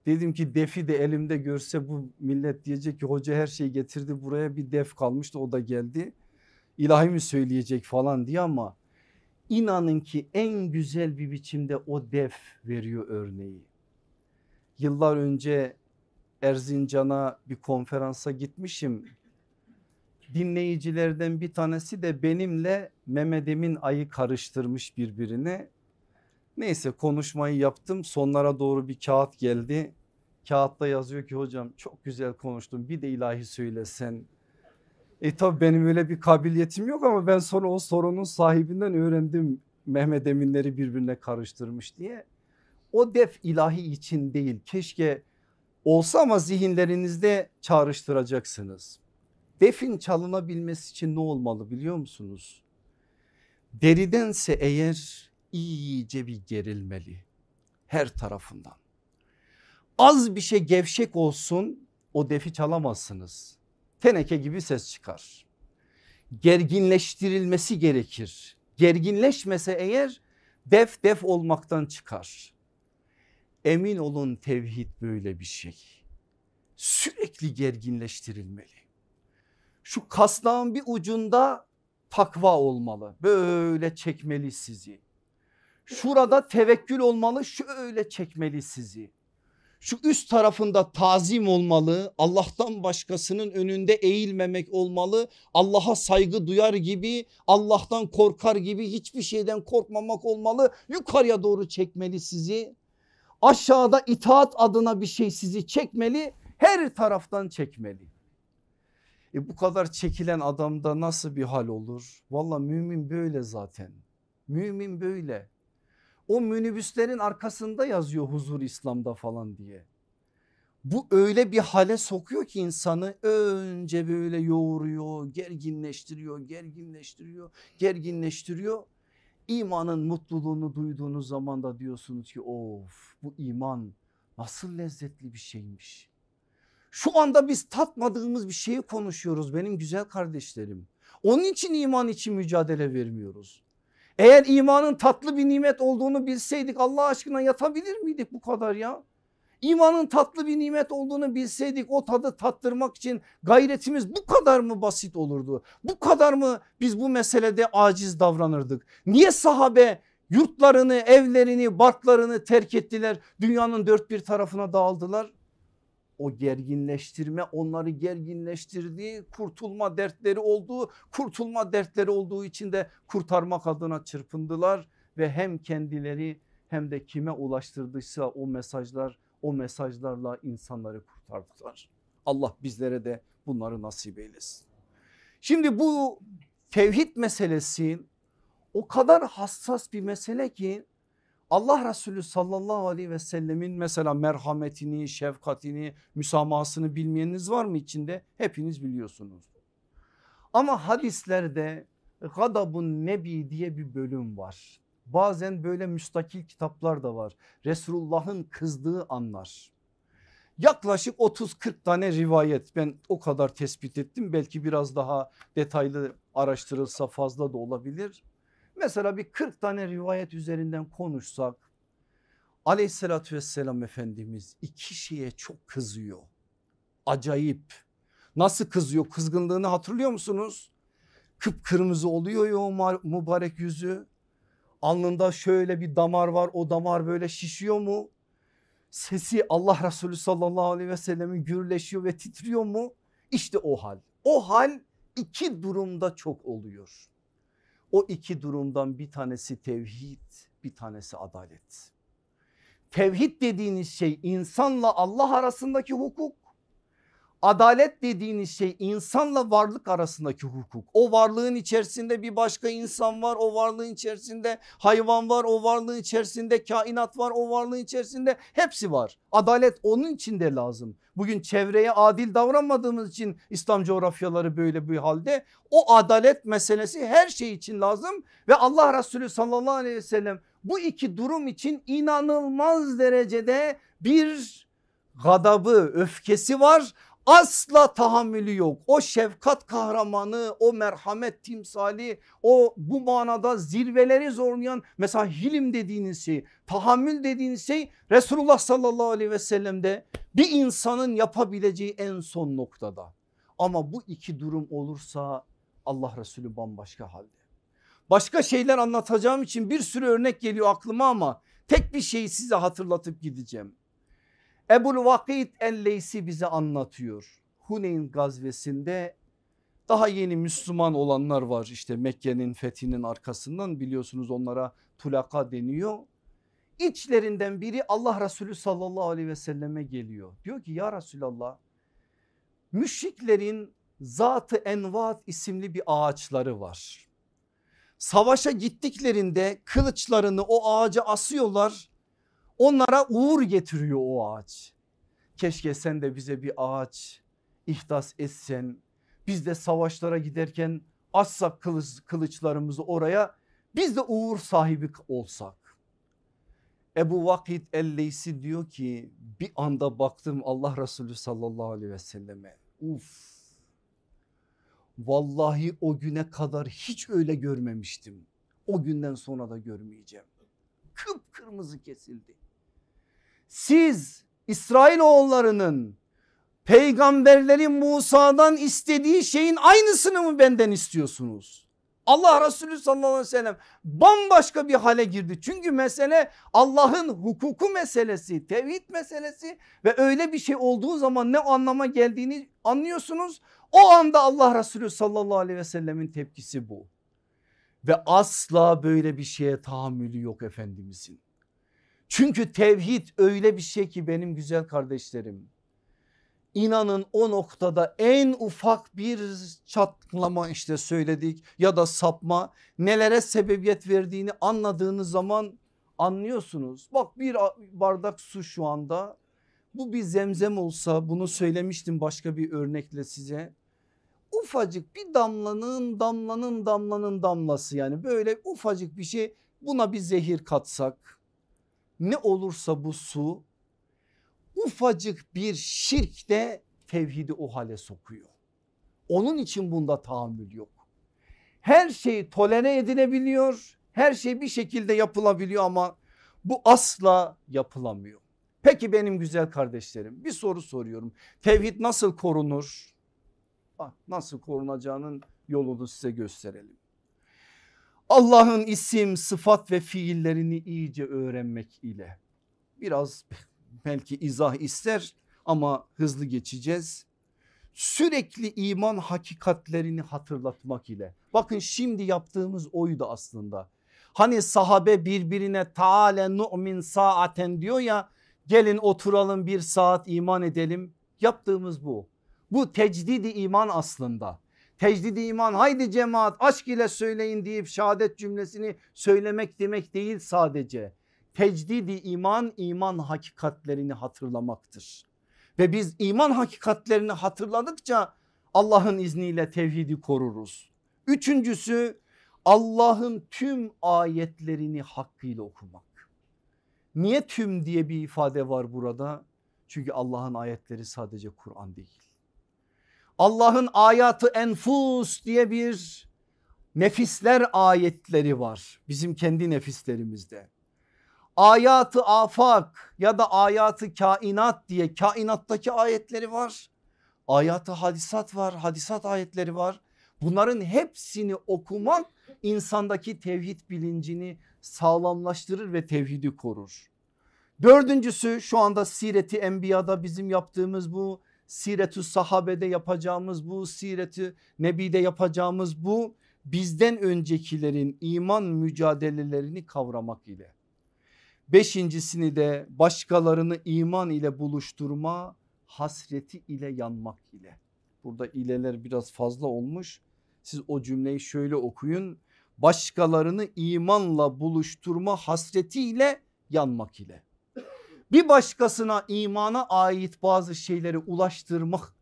Dedim ki defi de elimde görse bu millet diyecek ki hoca her şeyi getirdi buraya bir def kalmıştı o da geldi. İlahi mi söyleyecek falan diye ama inanın ki en güzel bir biçimde o def veriyor örneği. Yıllar önce Erzincan'a bir konferansa gitmişim. Dinleyicilerden bir tanesi de benimle Mehmet Emin ayı karıştırmış birbirine. Neyse konuşmayı yaptım sonlara doğru bir kağıt geldi. Kağıtta yazıyor ki hocam çok güzel konuştun bir de ilahi söylesen. E tabi benim öyle bir kabiliyetim yok ama ben sonra o sorunun sahibinden öğrendim Mehmet Eminleri birbirine karıştırmış diye. O def ilahi için değil keşke olsa ama zihinlerinizde çağrıştıracaksınız. Defin çalınabilmesi için ne olmalı biliyor musunuz? Deridense eğer iyice bir gerilmeli her tarafından. Az bir şey gevşek olsun o defi çalamazsınız. Teneke gibi ses çıkar. Gerginleştirilmesi gerekir. Gerginleşmese eğer def def olmaktan çıkar. Emin olun tevhid böyle bir şey. Sürekli gerginleştirilmeli. Şu kasnağın bir ucunda takva olmalı. Böyle çekmeli sizi. Şurada tevekkül olmalı şöyle çekmeli sizi. Şu üst tarafında tazim olmalı Allah'tan başkasının önünde eğilmemek olmalı Allah'a saygı duyar gibi Allah'tan korkar gibi hiçbir şeyden korkmamak olmalı yukarıya doğru çekmeli sizi aşağıda itaat adına bir şey sizi çekmeli her taraftan çekmeli. E bu kadar çekilen adamda nasıl bir hal olur? Valla mümin böyle zaten. Mümin böyle. O minibüslerin arkasında yazıyor huzur İslam'da falan diye. Bu öyle bir hale sokuyor ki insanı önce böyle yoğuruyor, gerginleştiriyor, gerginleştiriyor, gerginleştiriyor. İmanın mutluluğunu duyduğunuz zaman da diyorsunuz ki of bu iman nasıl lezzetli bir şeymiş. Şu anda biz tatmadığımız bir şeyi konuşuyoruz benim güzel kardeşlerim. Onun için iman için mücadele vermiyoruz. Eğer imanın tatlı bir nimet olduğunu bilseydik Allah aşkına yatabilir miydik bu kadar ya? İmanın tatlı bir nimet olduğunu bilseydik o tadı tattırmak için gayretimiz bu kadar mı basit olurdu? Bu kadar mı biz bu meselede aciz davranırdık? Niye sahabe yurtlarını, evlerini, barklarını terk ettiler? Dünyanın dört bir tarafına dağıldılar. O gerginleştirme onları gerginleştirdi. Kurtulma dertleri olduğu, kurtulma dertleri olduğu için de kurtarmak adına çırpındılar ve hem kendileri hem de kime ulaştırdıysa o mesajlar o mesajlarla insanları kurtardılar. Allah bizlere de bunları nasip eylesin. Şimdi bu tevhid meselesi o kadar hassas bir mesele ki Allah Resulü sallallahu aleyhi ve sellemin mesela merhametini, şefkatini, müsamahasını bilmeyeniniz var mı içinde? Hepiniz biliyorsunuz. Ama hadislerde gadabun nebi diye bir bölüm var. Bazen böyle müstakil kitaplar da var. Resulullah'ın kızdığı anlar. Yaklaşık 30-40 tane rivayet ben o kadar tespit ettim. Belki biraz daha detaylı araştırılsa fazla da olabilir. Mesela bir 40 tane rivayet üzerinden konuşsak aleyhissalatü vesselam Efendimiz iki şeye çok kızıyor. Acayip. Nasıl kızıyor kızgınlığını hatırlıyor musunuz? Kıpkırmızı oluyor ya mübarek yüzü. Alnında şöyle bir damar var o damar böyle şişiyor mu? Sesi Allah Resulü sallallahu aleyhi ve sellemin gürleşiyor ve titriyor mu? İşte o hal. O hal iki durumda çok oluyor. O iki durumdan bir tanesi tevhid bir tanesi adalet. Tevhid dediğiniz şey insanla Allah arasındaki hukuk. Adalet dediğiniz şey insanla varlık arasındaki hukuk. O varlığın içerisinde bir başka insan var. O varlığın içerisinde hayvan var. O varlığın içerisinde kainat var. O varlığın içerisinde hepsi var. Adalet onun için de lazım. Bugün çevreye adil davranmadığımız için İslam coğrafyaları böyle bir halde. O adalet meselesi her şey için lazım. Ve Allah Resulü sallallahu aleyhi ve sellem bu iki durum için inanılmaz derecede bir gadabı öfkesi var asla tahammülü yok. O şefkat kahramanı, o merhamet timsali, o bu manada zirveleri zorlayan mesela hilim dediğiniz şey, tahammül dediğiniz şey Resulullah sallallahu aleyhi ve sellem'de bir insanın yapabileceği en son noktada. Ama bu iki durum olursa Allah Resulü bambaşka halde. Başka şeyler anlatacağım için bir sürü örnek geliyor aklıma ama tek bir şeyi size hatırlatıp gideceğim. Ebul Vakit el-Leysi bize anlatıyor. Huneyn gazvesinde daha yeni Müslüman olanlar var işte Mekke'nin fethinin arkasından biliyorsunuz onlara tulaka deniyor. İçlerinden biri Allah Resulü sallallahu aleyhi ve selleme geliyor. Diyor ki ya Resulallah müşriklerin zatı envat isimli bir ağaçları var. Savaşa gittiklerinde kılıçlarını o ağaca asıyorlar Onlara uğur getiriyor o ağaç. Keşke sen de bize bir ağaç ihdas etsen. Biz de savaşlara giderken assak kılıç, kılıçlarımızı oraya biz de uğur sahibi olsak. Ebu Vakit el-Leysi diyor ki bir anda baktım Allah Resulü sallallahu aleyhi ve selleme. Uf. Vallahi o güne kadar hiç öyle görmemiştim. O günden sonra da görmeyeceğim. Kıpkırmızı kesildi. Siz İsrailoğullarının peygamberlerin Musa'dan istediği şeyin aynısını mı benden istiyorsunuz? Allah Resulü sallallahu aleyhi ve sellem bambaşka bir hale girdi. Çünkü mesele Allah'ın hukuku meselesi, tevhid meselesi ve öyle bir şey olduğu zaman ne anlama geldiğini anlıyorsunuz. O anda Allah Resulü sallallahu aleyhi ve sellemin tepkisi bu. Ve asla böyle bir şeye tahammülü yok Efendimizin. Çünkü tevhid öyle bir şey ki benim güzel kardeşlerim. İnanın o noktada en ufak bir çatlama işte söyledik ya da sapma nelere sebebiyet verdiğini anladığınız zaman anlıyorsunuz. Bak bir bardak su şu anda Bu bir zemzem olsa bunu söylemiştim başka bir örnekle size. Ufacık bir damlanın damlanın damlanın damlası yani böyle ufacık bir şey buna bir zehir katsak ne olursa bu su ufacık bir şirk de tevhidi o hale sokuyor. Onun için bunda tahammül yok. Her şey tolere edilebiliyor. Her şey bir şekilde yapılabiliyor ama bu asla yapılamıyor. Peki benim güzel kardeşlerim bir soru soruyorum. Tevhid nasıl korunur? Nasıl korunacağının yolunu size gösterelim. Allah'ın isim, sıfat ve fiillerini iyice öğrenmek ile biraz belki izah ister ama hızlı geçeceğiz. Sürekli iman hakikatlerini hatırlatmak ile. Bakın şimdi yaptığımız oydu aslında. Hani sahabe birbirine taale nu'min saaten diyor ya gelin oturalım bir saat iman edelim. Yaptığımız bu. Bu tecdidi iman aslında. Tecdidi iman haydi cemaat aşk ile söyleyin deyip şehadet cümlesini söylemek demek değil sadece. Tecdidi iman iman hakikatlerini hatırlamaktır. Ve biz iman hakikatlerini hatırladıkça Allah'ın izniyle tevhidi koruruz. Üçüncüsü Allah'ın tüm ayetlerini hakkıyla okumak. Niye tüm diye bir ifade var burada? Çünkü Allah'ın ayetleri sadece Kur'an değil. Allah'ın ayatı enfus diye bir nefisler ayetleri var bizim kendi nefislerimizde. Ayatı afak ya da ayatı kainat diye kainattaki ayetleri var. Ayatı hadisat var hadisat ayetleri var. Bunların hepsini okumak insandaki tevhid bilincini sağlamlaştırır ve tevhidi korur. Dördüncüsü şu anda Sireti Enbiya'da bizim yaptığımız bu Siretü sahabede yapacağımız bu sireti nebide yapacağımız bu bizden öncekilerin iman mücadelelerini kavramak ile. Beşincisini de başkalarını iman ile buluşturma hasreti ile yanmak ile. Burada ileler biraz fazla olmuş. Siz o cümleyi şöyle okuyun. Başkalarını imanla buluşturma hasretiyle yanmak ile. Bir başkasına imana ait bazı şeyleri ulaştırmak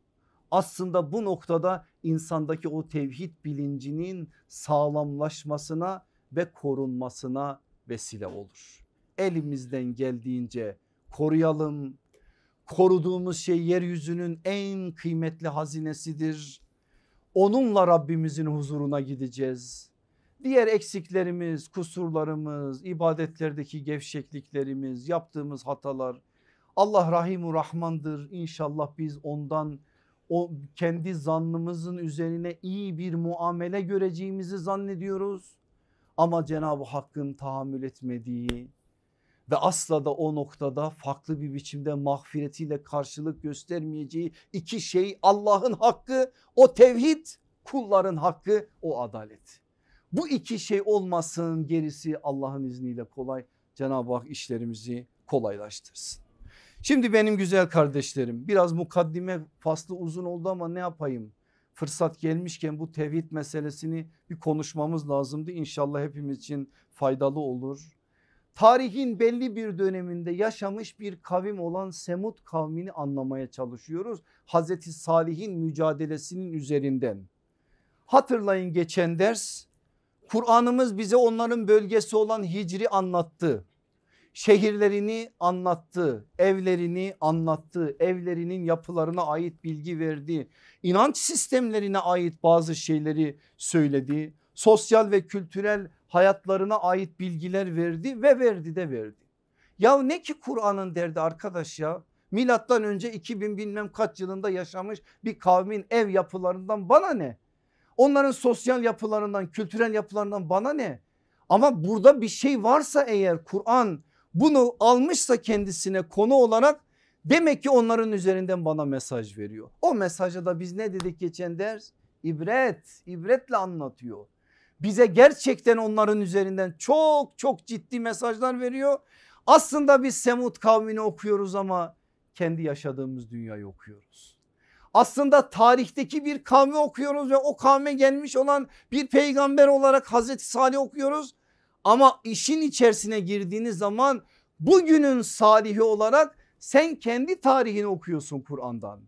aslında bu noktada insandaki o tevhid bilincinin sağlamlaşmasına ve korunmasına vesile olur. Elimizden geldiğince koruyalım. Koruduğumuz şey yeryüzünün en kıymetli hazinesidir. Onunla Rabbimizin huzuruna gideceğiz. Diğer eksiklerimiz, kusurlarımız, ibadetlerdeki gevşekliklerimiz, yaptığımız hatalar Allah Rahimu Rahmandır. İnşallah biz ondan o kendi zannımızın üzerine iyi bir muamele göreceğimizi zannediyoruz. Ama Cenab-ı Hakk'ın tahammül etmediği ve asla da o noktada farklı bir biçimde mağfiretiyle karşılık göstermeyeceği iki şey Allah'ın hakkı o tevhid kulların hakkı o adalet. Bu iki şey olmasın gerisi Allah'ın izniyle kolay. Cenab-ı Hak işlerimizi kolaylaştırsın. Şimdi benim güzel kardeşlerim biraz mukaddime faslı uzun oldu ama ne yapayım? Fırsat gelmişken bu tevhid meselesini bir konuşmamız lazımdı. İnşallah hepimiz için faydalı olur. Tarihin belli bir döneminde yaşamış bir kavim olan Semud kavmini anlamaya çalışıyoruz. Hazreti Salih'in mücadelesinin üzerinden. Hatırlayın geçen ders Kur'an'ımız bize onların bölgesi olan Hicri anlattı. Şehirlerini anlattı, evlerini anlattı, evlerinin yapılarına ait bilgi verdi. İnanç sistemlerine ait bazı şeyleri söyledi. Sosyal ve kültürel hayatlarına ait bilgiler verdi ve verdi de verdi. Ya ne ki Kur'an'ın derdi arkadaş ya? Milattan önce 2000 bilmem kaç yılında yaşamış bir kavmin ev yapılarından bana ne? Onların sosyal yapılarından kültürel yapılarından bana ne? Ama burada bir şey varsa eğer Kur'an bunu almışsa kendisine konu olarak demek ki onların üzerinden bana mesaj veriyor. O mesajı da biz ne dedik geçen ders? İbret, ibretle anlatıyor. Bize gerçekten onların üzerinden çok çok ciddi mesajlar veriyor. Aslında biz Semud kavmini okuyoruz ama kendi yaşadığımız dünyayı okuyoruz aslında tarihteki bir kavmi okuyoruz ve o kavme gelmiş olan bir peygamber olarak Hazreti Salih okuyoruz. Ama işin içerisine girdiğiniz zaman bugünün salihi olarak Sen kendi tarihini okuyorsun Kur'an'dan.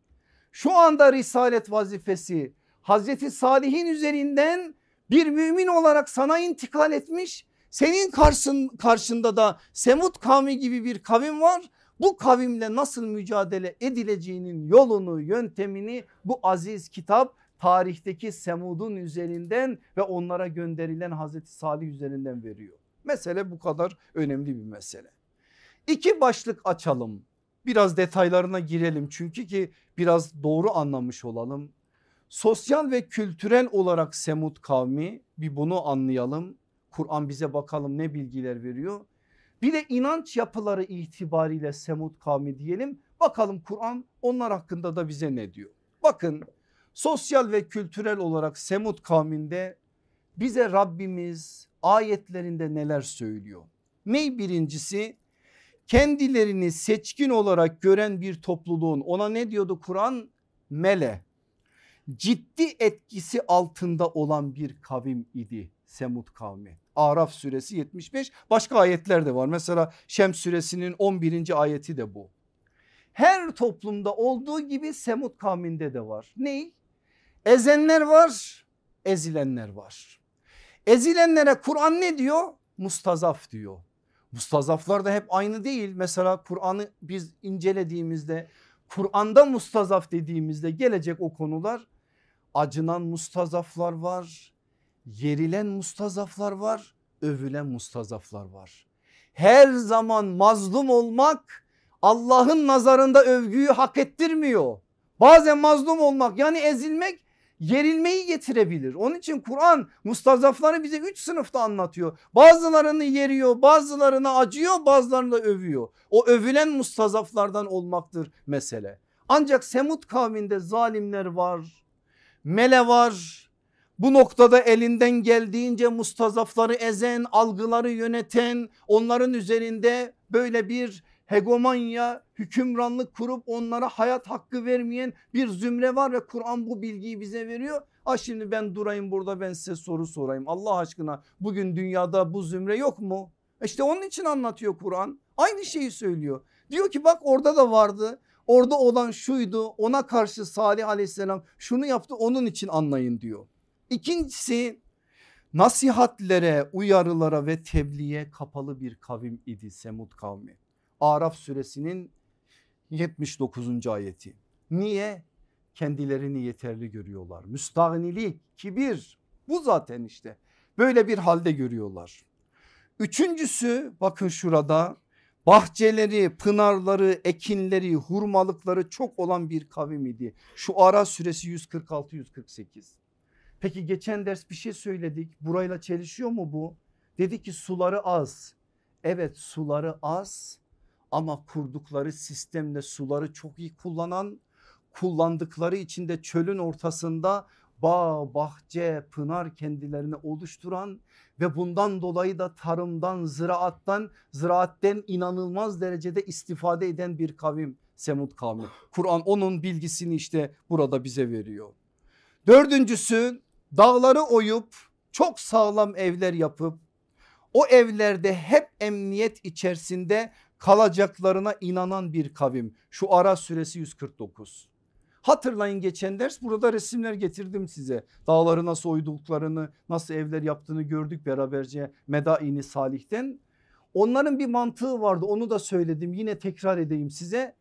Şu anda risalet vazifesi Hazreti Salih'in üzerinden bir mümin olarak sana intikal etmiş. Senin karşın, karşında da Semut kavmi gibi bir kavim var. Bu kavimle nasıl mücadele edileceğinin yolunu yöntemini bu aziz kitap tarihteki Semud'un üzerinden ve onlara gönderilen Hazreti Salih üzerinden veriyor. Mesele bu kadar önemli bir mesele. İki başlık açalım. Biraz detaylarına girelim çünkü ki biraz doğru anlamış olalım. Sosyal ve kültürel olarak Semud kavmi bir bunu anlayalım. Kur'an bize bakalım ne bilgiler veriyor. Bir de inanç yapıları itibariyle Semud kavmi diyelim. Bakalım Kur'an onlar hakkında da bize ne diyor? Bakın sosyal ve kültürel olarak Semud kavminde bize Rabbimiz ayetlerinde neler söylüyor? Ney birincisi? Kendilerini seçkin olarak gören bir topluluğun ona ne diyordu Kur'an? Mele ciddi etkisi altında olan bir kavim idi Semud kavmi. Araf suresi 75 başka ayetler de var. Mesela Şems suresinin 11. ayeti de bu. Her toplumda olduğu gibi Semud kavminde de var. Ney? Ezenler var, ezilenler var. Ezilenlere Kur'an ne diyor? Mustazaf diyor. Mustazaflar da hep aynı değil. Mesela Kur'an'ı biz incelediğimizde Kur'an'da mustazaf dediğimizde gelecek o konular acınan mustazaflar var, yerilen mustazaflar var, övülen mustazaflar var. Her zaman mazlum olmak Allah'ın nazarında övgüyü hak ettirmiyor. Bazen mazlum olmak yani ezilmek yerilmeyi getirebilir. Onun için Kur'an mustazafları bize üç sınıfta anlatıyor. Bazılarını yeriyor bazılarını acıyor bazılarını da övüyor. O övülen mustazaflardan olmaktır mesele. Ancak Semud kavminde zalimler var mele var. Bu noktada elinden geldiğince mustazafları ezen, algıları yöneten, onların üzerinde böyle bir hegemonya, hükümranlık kurup onlara hayat hakkı vermeyen bir zümre var ve Kur'an bu bilgiyi bize veriyor. Ha şimdi ben durayım burada ben size soru sorayım. Allah aşkına bugün dünyada bu zümre yok mu? İşte onun için anlatıyor Kur'an. Aynı şeyi söylüyor. Diyor ki bak orada da vardı. Orada olan şuydu ona karşı Salih aleyhisselam şunu yaptı onun için anlayın diyor. İkincisi nasihatlere uyarılara ve tebliğe kapalı bir kavim idi Semud kavmi. Araf suresinin 79. ayeti. Niye? Kendilerini yeterli görüyorlar. Müstahnilik, kibir bu zaten işte böyle bir halde görüyorlar. Üçüncüsü bakın şurada bahçeleri, pınarları, ekinleri, hurmalıkları çok olan bir kavim idi. Şu Ara suresi 146-148. Peki geçen ders bir şey söyledik. Burayla çelişiyor mu bu? Dedi ki suları az. Evet suları az ama kurdukları sistemle suları çok iyi kullanan kullandıkları için de çölün ortasında bağ, bahçe, pınar kendilerine oluşturan ve bundan dolayı da tarımdan, ziraattan, ziraatten inanılmaz derecede istifade eden bir kavim Semud kavmi. Kur'an onun bilgisini işte burada bize veriyor. Dördüncüsü dağları oyup çok sağlam evler yapıp o evlerde hep emniyet içerisinde kalacaklarına inanan bir kavim. Şu Ara suresi 149. Hatırlayın geçen ders burada resimler getirdim size. Dağları nasıl oyduklarını nasıl evler yaptığını gördük beraberce Medaini Salih'ten. Onların bir mantığı vardı onu da söyledim yine tekrar edeyim size.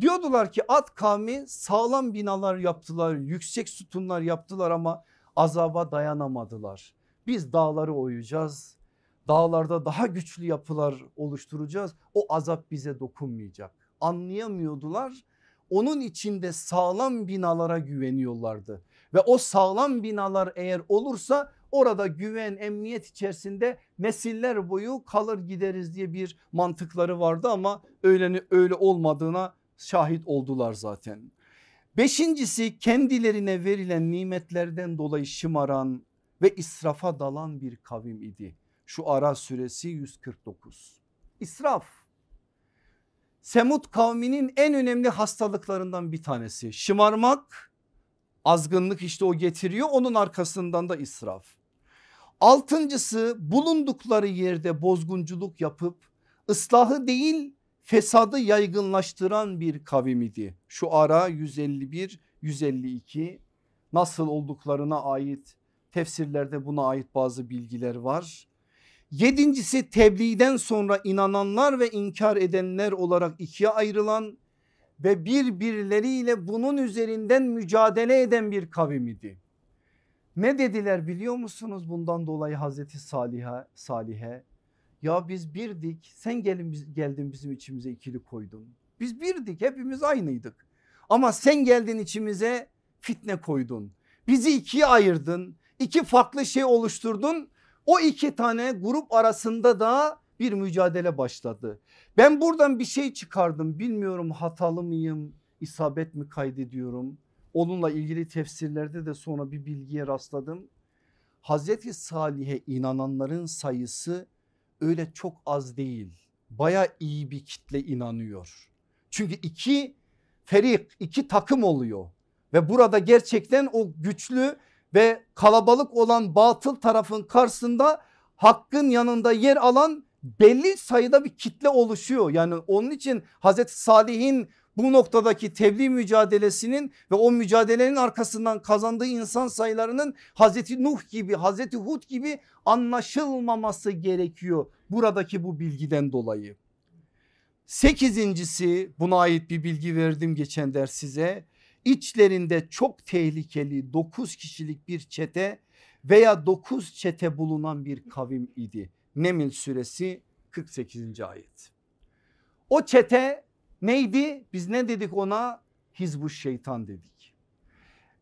Diyordular ki Ad kavmi sağlam binalar yaptılar yüksek sütunlar yaptılar ama azaba dayanamadılar. Biz dağları oyacağız dağlarda daha güçlü yapılar oluşturacağız o azap bize dokunmayacak. Anlayamıyordular onun içinde sağlam binalara güveniyorlardı. Ve o sağlam binalar eğer olursa orada güven emniyet içerisinde nesiller boyu kalır gideriz diye bir mantıkları vardı ama öyle, öyle olmadığına şahit oldular zaten. Beşincisi kendilerine verilen nimetlerden dolayı şımaran ve israfa dalan bir kavim idi. Şu ara süresi 149. İsraf Semud kavminin en önemli hastalıklarından bir tanesi. Şımarmak, azgınlık işte o getiriyor onun arkasından da israf. Altıncısı bulundukları yerde bozgunculuk yapıp ıslahı değil fesadı yaygınlaştıran bir kavim idi. Şu ara 151 152 nasıl olduklarına ait tefsirlerde buna ait bazı bilgiler var. Yedincisi tebliğden sonra inananlar ve inkar edenler olarak ikiye ayrılan ve birbirleriyle bunun üzerinden mücadele eden bir kavim idi. Ne dediler biliyor musunuz bundan dolayı Hazreti Salih'e Salih'e ya biz birdik sen gelin, geldin bizim içimize ikili koydun. Biz birdik hepimiz aynıydık ama sen geldin içimize fitne koydun. Bizi ikiye ayırdın iki farklı şey oluşturdun o iki tane grup arasında da bir mücadele başladı. Ben buradan bir şey çıkardım bilmiyorum hatalı mıyım isabet mi kaydediyorum. Onunla ilgili tefsirlerde de sonra bir bilgiye rastladım. Hazreti Salih'e inananların sayısı öyle çok az değil. Baya iyi bir kitle inanıyor. Çünkü iki ferik iki takım oluyor ve burada gerçekten o güçlü ve kalabalık olan batıl tarafın karşısında hakkın yanında yer alan belli sayıda bir kitle oluşuyor. Yani onun için Hazreti Salih'in bu noktadaki tebliğ mücadelesinin ve o mücadelenin arkasından kazandığı insan sayılarının Hazreti Nuh gibi Hazreti Hud gibi anlaşılmaması gerekiyor buradaki bu bilgiden dolayı. Sekizincisi buna ait bir bilgi verdim geçen ders size. İçlerinde çok tehlikeli 9 kişilik bir çete veya 9 çete bulunan bir kavim idi. Nemil suresi 48. ayet. O çete neydi? Biz ne dedik ona? Hizbu şeytan dedik.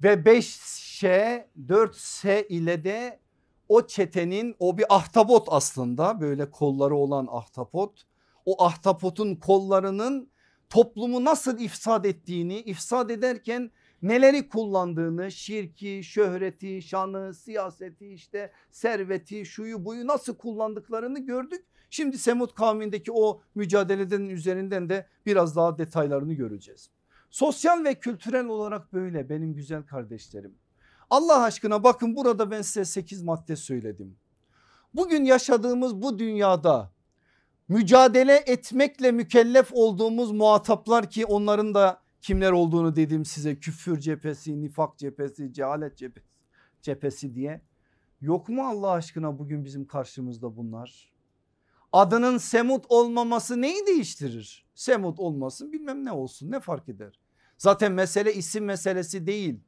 Ve 5S 4S ile de o çetenin o bir ahtapot aslında böyle kolları olan ahtapot. O ahtapotun kollarının toplumu nasıl ifsad ettiğini ifsad ederken neleri kullandığını şirki, şöhreti, şanı, siyaseti işte serveti, şuyu buyu nasıl kullandıklarını gördük. Şimdi Semut kavmindeki o mücadeleden üzerinden de biraz daha detaylarını göreceğiz. Sosyal ve kültürel olarak böyle benim güzel kardeşlerim. Allah aşkına bakın burada ben size 8 madde söyledim. Bugün yaşadığımız bu dünyada mücadele etmekle mükellef olduğumuz muhataplar ki onların da kimler olduğunu dedim size küfür cephesi, nifak cephesi, cehalet cephesi, cephesi diye. Yok mu Allah aşkına bugün bizim karşımızda bunlar? Adının Semut olmaması neyi değiştirir? Semut olmasın bilmem ne olsun ne fark eder? Zaten mesele isim meselesi değil.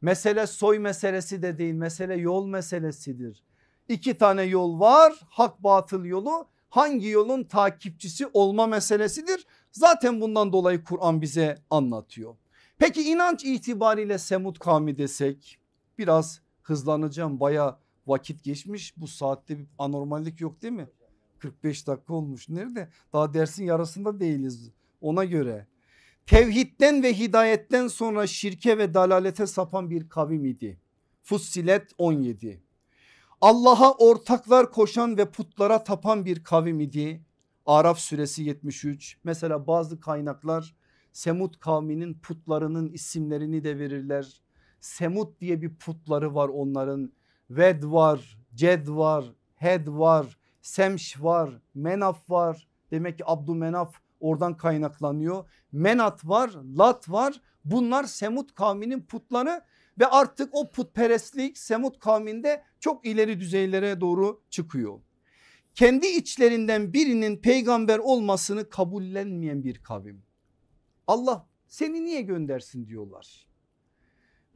Mesele soy meselesi de değil mesele yol meselesidir. İki tane yol var hak batıl yolu hangi yolun takipçisi olma meselesidir. Zaten bundan dolayı Kur'an bize anlatıyor. Peki inanç itibariyle Semud kavmi desek biraz hızlanacağım baya vakit geçmiş bu saatte bir anormallik yok değil mi? 45 dakika olmuş nerede daha dersin yarısında değiliz ona göre. Tevhidden ve hidayetten sonra şirke ve dalalete sapan bir kavim idi. Fussilet 17. Allah'a ortaklar koşan ve putlara tapan bir kavim idi. Araf suresi 73 mesela bazı kaynaklar Semut kavminin putlarının isimlerini de verirler. Semut diye bir putları var onların. Ved var, Ced var, Hed var, Semş var, Menaf var. Demek ki Abdümenaf oradan kaynaklanıyor. Menat var, Lat var. Bunlar Semut kavminin putları ve artık o putperestlik Semut kavminde çok ileri düzeylere doğru çıkıyor. Kendi içlerinden birinin peygamber olmasını kabullenmeyen bir kavim. Allah seni niye göndersin diyorlar.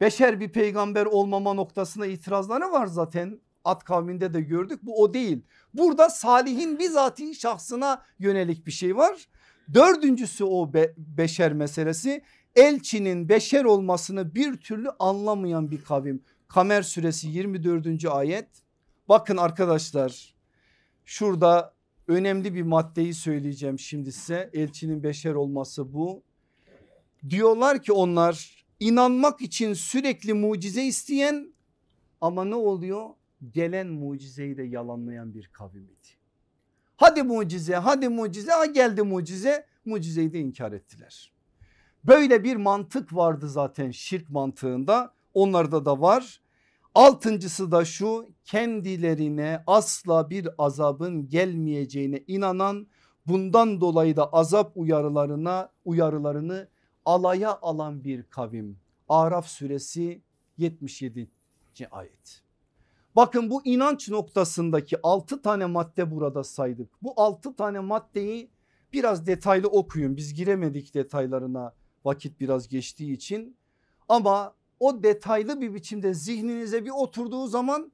Beşer bir peygamber olmama noktasına itirazları var zaten. At kavminde de gördük bu o değil. Burada Salih'in bizatihi şahsına yönelik bir şey var. Dördüncüsü o be beşer meselesi elçinin beşer olmasını bir türlü anlamayan bir kavim. Kamer suresi 24. ayet. Bakın arkadaşlar şurada önemli bir maddeyi söyleyeceğim şimdi size. Elçinin beşer olması bu. Diyorlar ki onlar inanmak için sürekli mucize isteyen ama ne oluyor? Gelen mucizeyi de yalanlayan bir kavim idi. Hadi mucize hadi mucize ha geldi mucize mucizeyi de inkar ettiler. Böyle bir mantık vardı zaten şirk mantığında onlarda da var. Altıncısı da şu kendilerine asla bir azabın gelmeyeceğine inanan Bundan dolayı da azap uyarılarına uyarılarını alaya alan bir kavim. Araf suresi 77. ayet. Bakın bu inanç noktasındaki 6 tane madde burada saydık. Bu 6 tane maddeyi biraz detaylı okuyun. Biz giremedik detaylarına vakit biraz geçtiği için. Ama o detaylı bir biçimde zihninize bir oturduğu zaman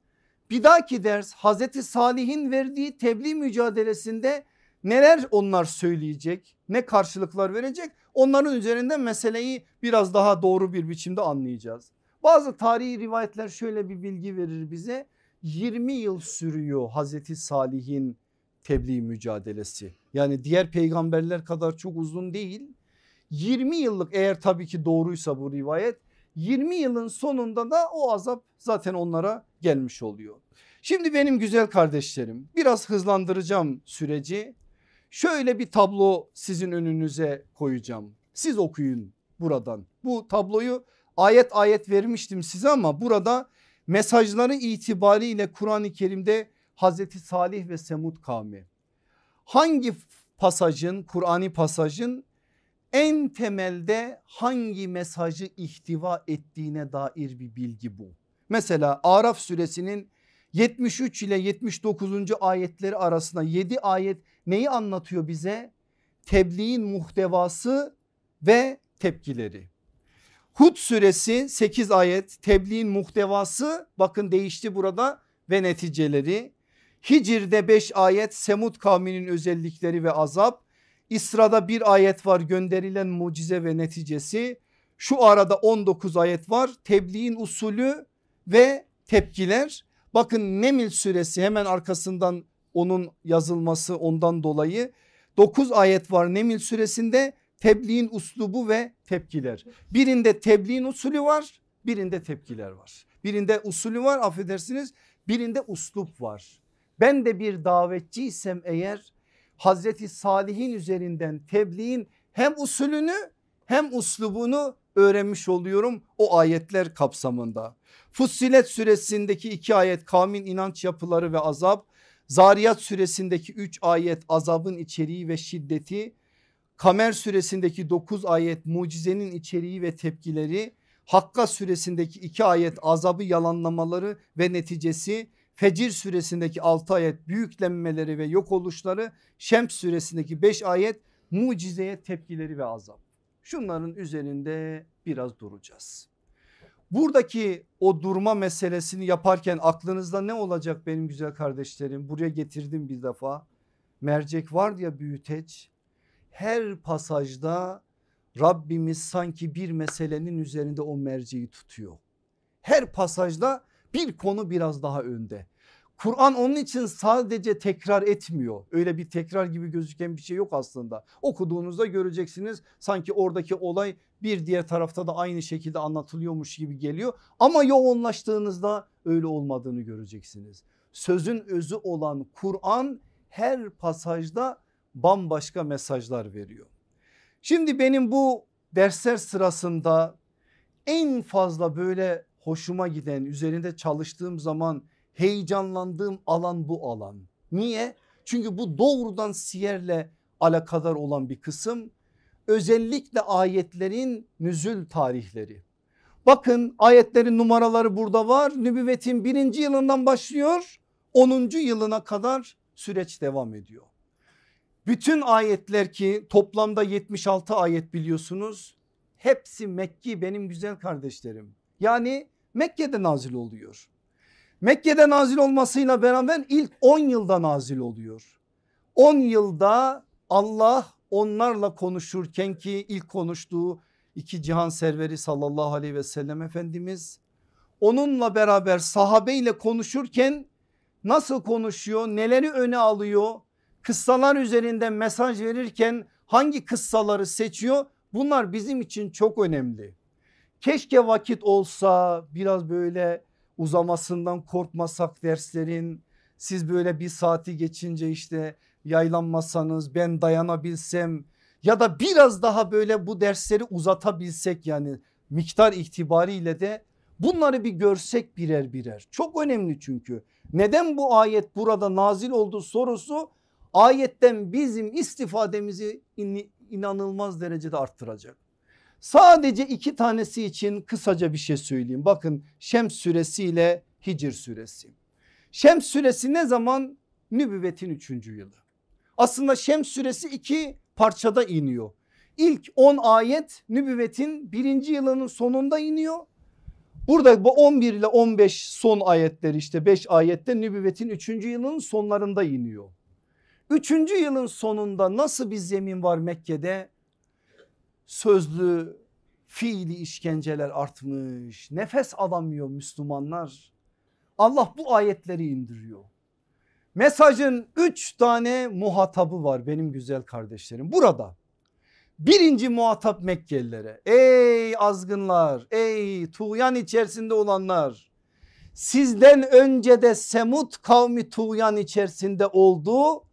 bir dahaki ders Hazreti Salih'in verdiği tebliğ mücadelesinde neler onlar söyleyecek ne karşılıklar verecek onların üzerinden meseleyi biraz daha doğru bir biçimde anlayacağız. Bazı tarihi rivayetler şöyle bir bilgi verir bize 20 yıl sürüyor Hazreti Salih'in tebliğ mücadelesi. Yani diğer peygamberler kadar çok uzun değil 20 yıllık eğer tabii ki doğruysa bu rivayet 20 yılın sonunda da o azap zaten onlara gelmiş oluyor. Şimdi benim güzel kardeşlerim biraz hızlandıracağım süreci. Şöyle bir tablo sizin önünüze koyacağım. Siz okuyun buradan. Bu tabloyu ayet ayet vermiştim size ama burada mesajları itibariyle Kur'an-ı Kerim'de Hazreti Salih ve Semud kavmi hangi pasajın Kur'an'i pasajın en temelde hangi mesajı ihtiva ettiğine dair bir bilgi bu. Mesela Araf suresinin 73 ile 79. ayetleri arasında 7 ayet neyi anlatıyor bize? Tebliğin muhtevası ve tepkileri. Hud suresi 8 ayet tebliğin muhtevası bakın değişti burada ve neticeleri. Hicr'de 5 ayet Semud kavminin özellikleri ve azap. İsra'da bir ayet var gönderilen mucize ve neticesi. Şu arada 19 ayet var tebliğin usulü ve tepkiler. Bakın Nemil suresi hemen arkasından onun yazılması ondan dolayı 9 ayet var Nemil suresinde tebliğin uslubu ve tepkiler. Birinde tebliğin usulü var birinde tepkiler var. Birinde usulü var affedersiniz birinde uslup var. Ben de bir davetçiysem eğer Hazreti Salih'in üzerinden tebliğin hem usulünü hem uslubunu öğrenmiş oluyorum o ayetler kapsamında. Fussilet suresindeki iki ayet kavmin inanç yapıları ve azap. Zariyat suresindeki üç ayet azabın içeriği ve şiddeti. Kamer suresindeki dokuz ayet mucizenin içeriği ve tepkileri. Hakka suresindeki iki ayet azabı yalanlamaları ve neticesi. Fecir suresindeki 6 ayet büyüklenmeleri ve yok oluşları. Şems suresindeki 5 ayet mucizeye tepkileri ve azap. Şunların üzerinde biraz duracağız. Buradaki o durma meselesini yaparken aklınızda ne olacak benim güzel kardeşlerim? Buraya getirdim bir defa. Mercek var ya büyüteç. Her pasajda Rabbimiz sanki bir meselenin üzerinde o merceği tutuyor. Her pasajda bir konu biraz daha önde. Kur'an onun için sadece tekrar etmiyor. Öyle bir tekrar gibi gözüken bir şey yok aslında. Okuduğunuzda göreceksiniz sanki oradaki olay bir diğer tarafta da aynı şekilde anlatılıyormuş gibi geliyor. Ama yoğunlaştığınızda öyle olmadığını göreceksiniz. Sözün özü olan Kur'an her pasajda bambaşka mesajlar veriyor. Şimdi benim bu dersler sırasında en fazla böyle hoşuma giden üzerinde çalıştığım zaman heyecanlandığım alan bu alan. Niye? Çünkü bu doğrudan siyerle alakadar olan bir kısım. Özellikle ayetlerin nüzül tarihleri. Bakın ayetlerin numaraları burada var. Nübüvvetin birinci yılından başlıyor. 10. yılına kadar süreç devam ediyor. Bütün ayetler ki toplamda 76 ayet biliyorsunuz. Hepsi Mekki benim güzel kardeşlerim. Yani Mekke'de nazil oluyor. Mekke'de nazil olmasıyla beraber ilk 10 yılda nazil oluyor. 10 yılda Allah onlarla konuşurken ki ilk konuştuğu iki cihan serveri sallallahu aleyhi ve sellem Efendimiz onunla beraber sahabeyle konuşurken nasıl konuşuyor neleri öne alıyor kıssalar üzerinden mesaj verirken hangi kıssaları seçiyor? Bunlar bizim için çok önemli. Keşke vakit olsa biraz böyle uzamasından korkmasak derslerin. Siz böyle bir saati geçince işte yaylanmasanız ben dayanabilsem ya da biraz daha böyle bu dersleri uzatabilsek yani miktar itibariyle de bunları bir görsek birer birer. Çok önemli çünkü. Neden bu ayet burada nazil oldu sorusu ayetten bizim istifademizi in, inanılmaz derecede arttıracak. Sadece iki tanesi için kısaca bir şey söyleyeyim. Bakın Şems suresi ile Hicr suresi. Şems suresi ne zaman? Nübüvvetin üçüncü yılı. Aslında Şems suresi iki parçada iniyor. İlk 10 ayet nübüvvetin birinci yılının sonunda iniyor. Burada bu 11 ile 15 son ayetler işte 5 ayette nübüvvetin 3. yılının sonlarında iniyor. 3. yılın sonunda nasıl bir zemin var Mekke'de? Sözlü fiili işkenceler artmış. Nefes alamıyor Müslümanlar. Allah bu ayetleri indiriyor. Mesajın 3 tane muhatabı var benim güzel kardeşlerim. Burada Birinci muhatap Mekkelilere ey azgınlar ey tuğyan içerisinde olanlar sizden önce de Semut kavmi tuğyan içerisinde oldu.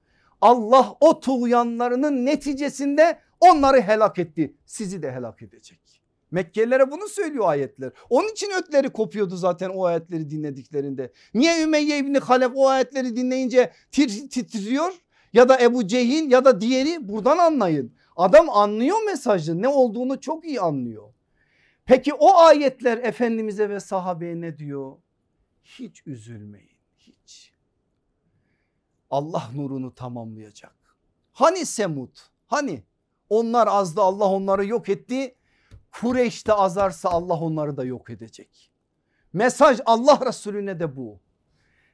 Allah o tuğyanlarının neticesinde onları helak etti sizi de helak edecek. Mekkelilere bunu söylüyor ayetler. Onun için ötleri kopuyordu zaten o ayetleri dinlediklerinde. Niye Ümeyye İbni Halef o ayetleri dinleyince titriyor? Ya da Ebu Cehil ya da diğeri buradan anlayın. Adam anlıyor mesajı ne olduğunu çok iyi anlıyor. Peki o ayetler Efendimiz'e ve sahabeye ne diyor? Hiç üzülmeyin. Allah nurunu tamamlayacak. Hani Semud hani onlar azdı Allah onları yok etti. Kureyş'te azarsa Allah onları da yok edecek. Mesaj Allah Resulüne de bu.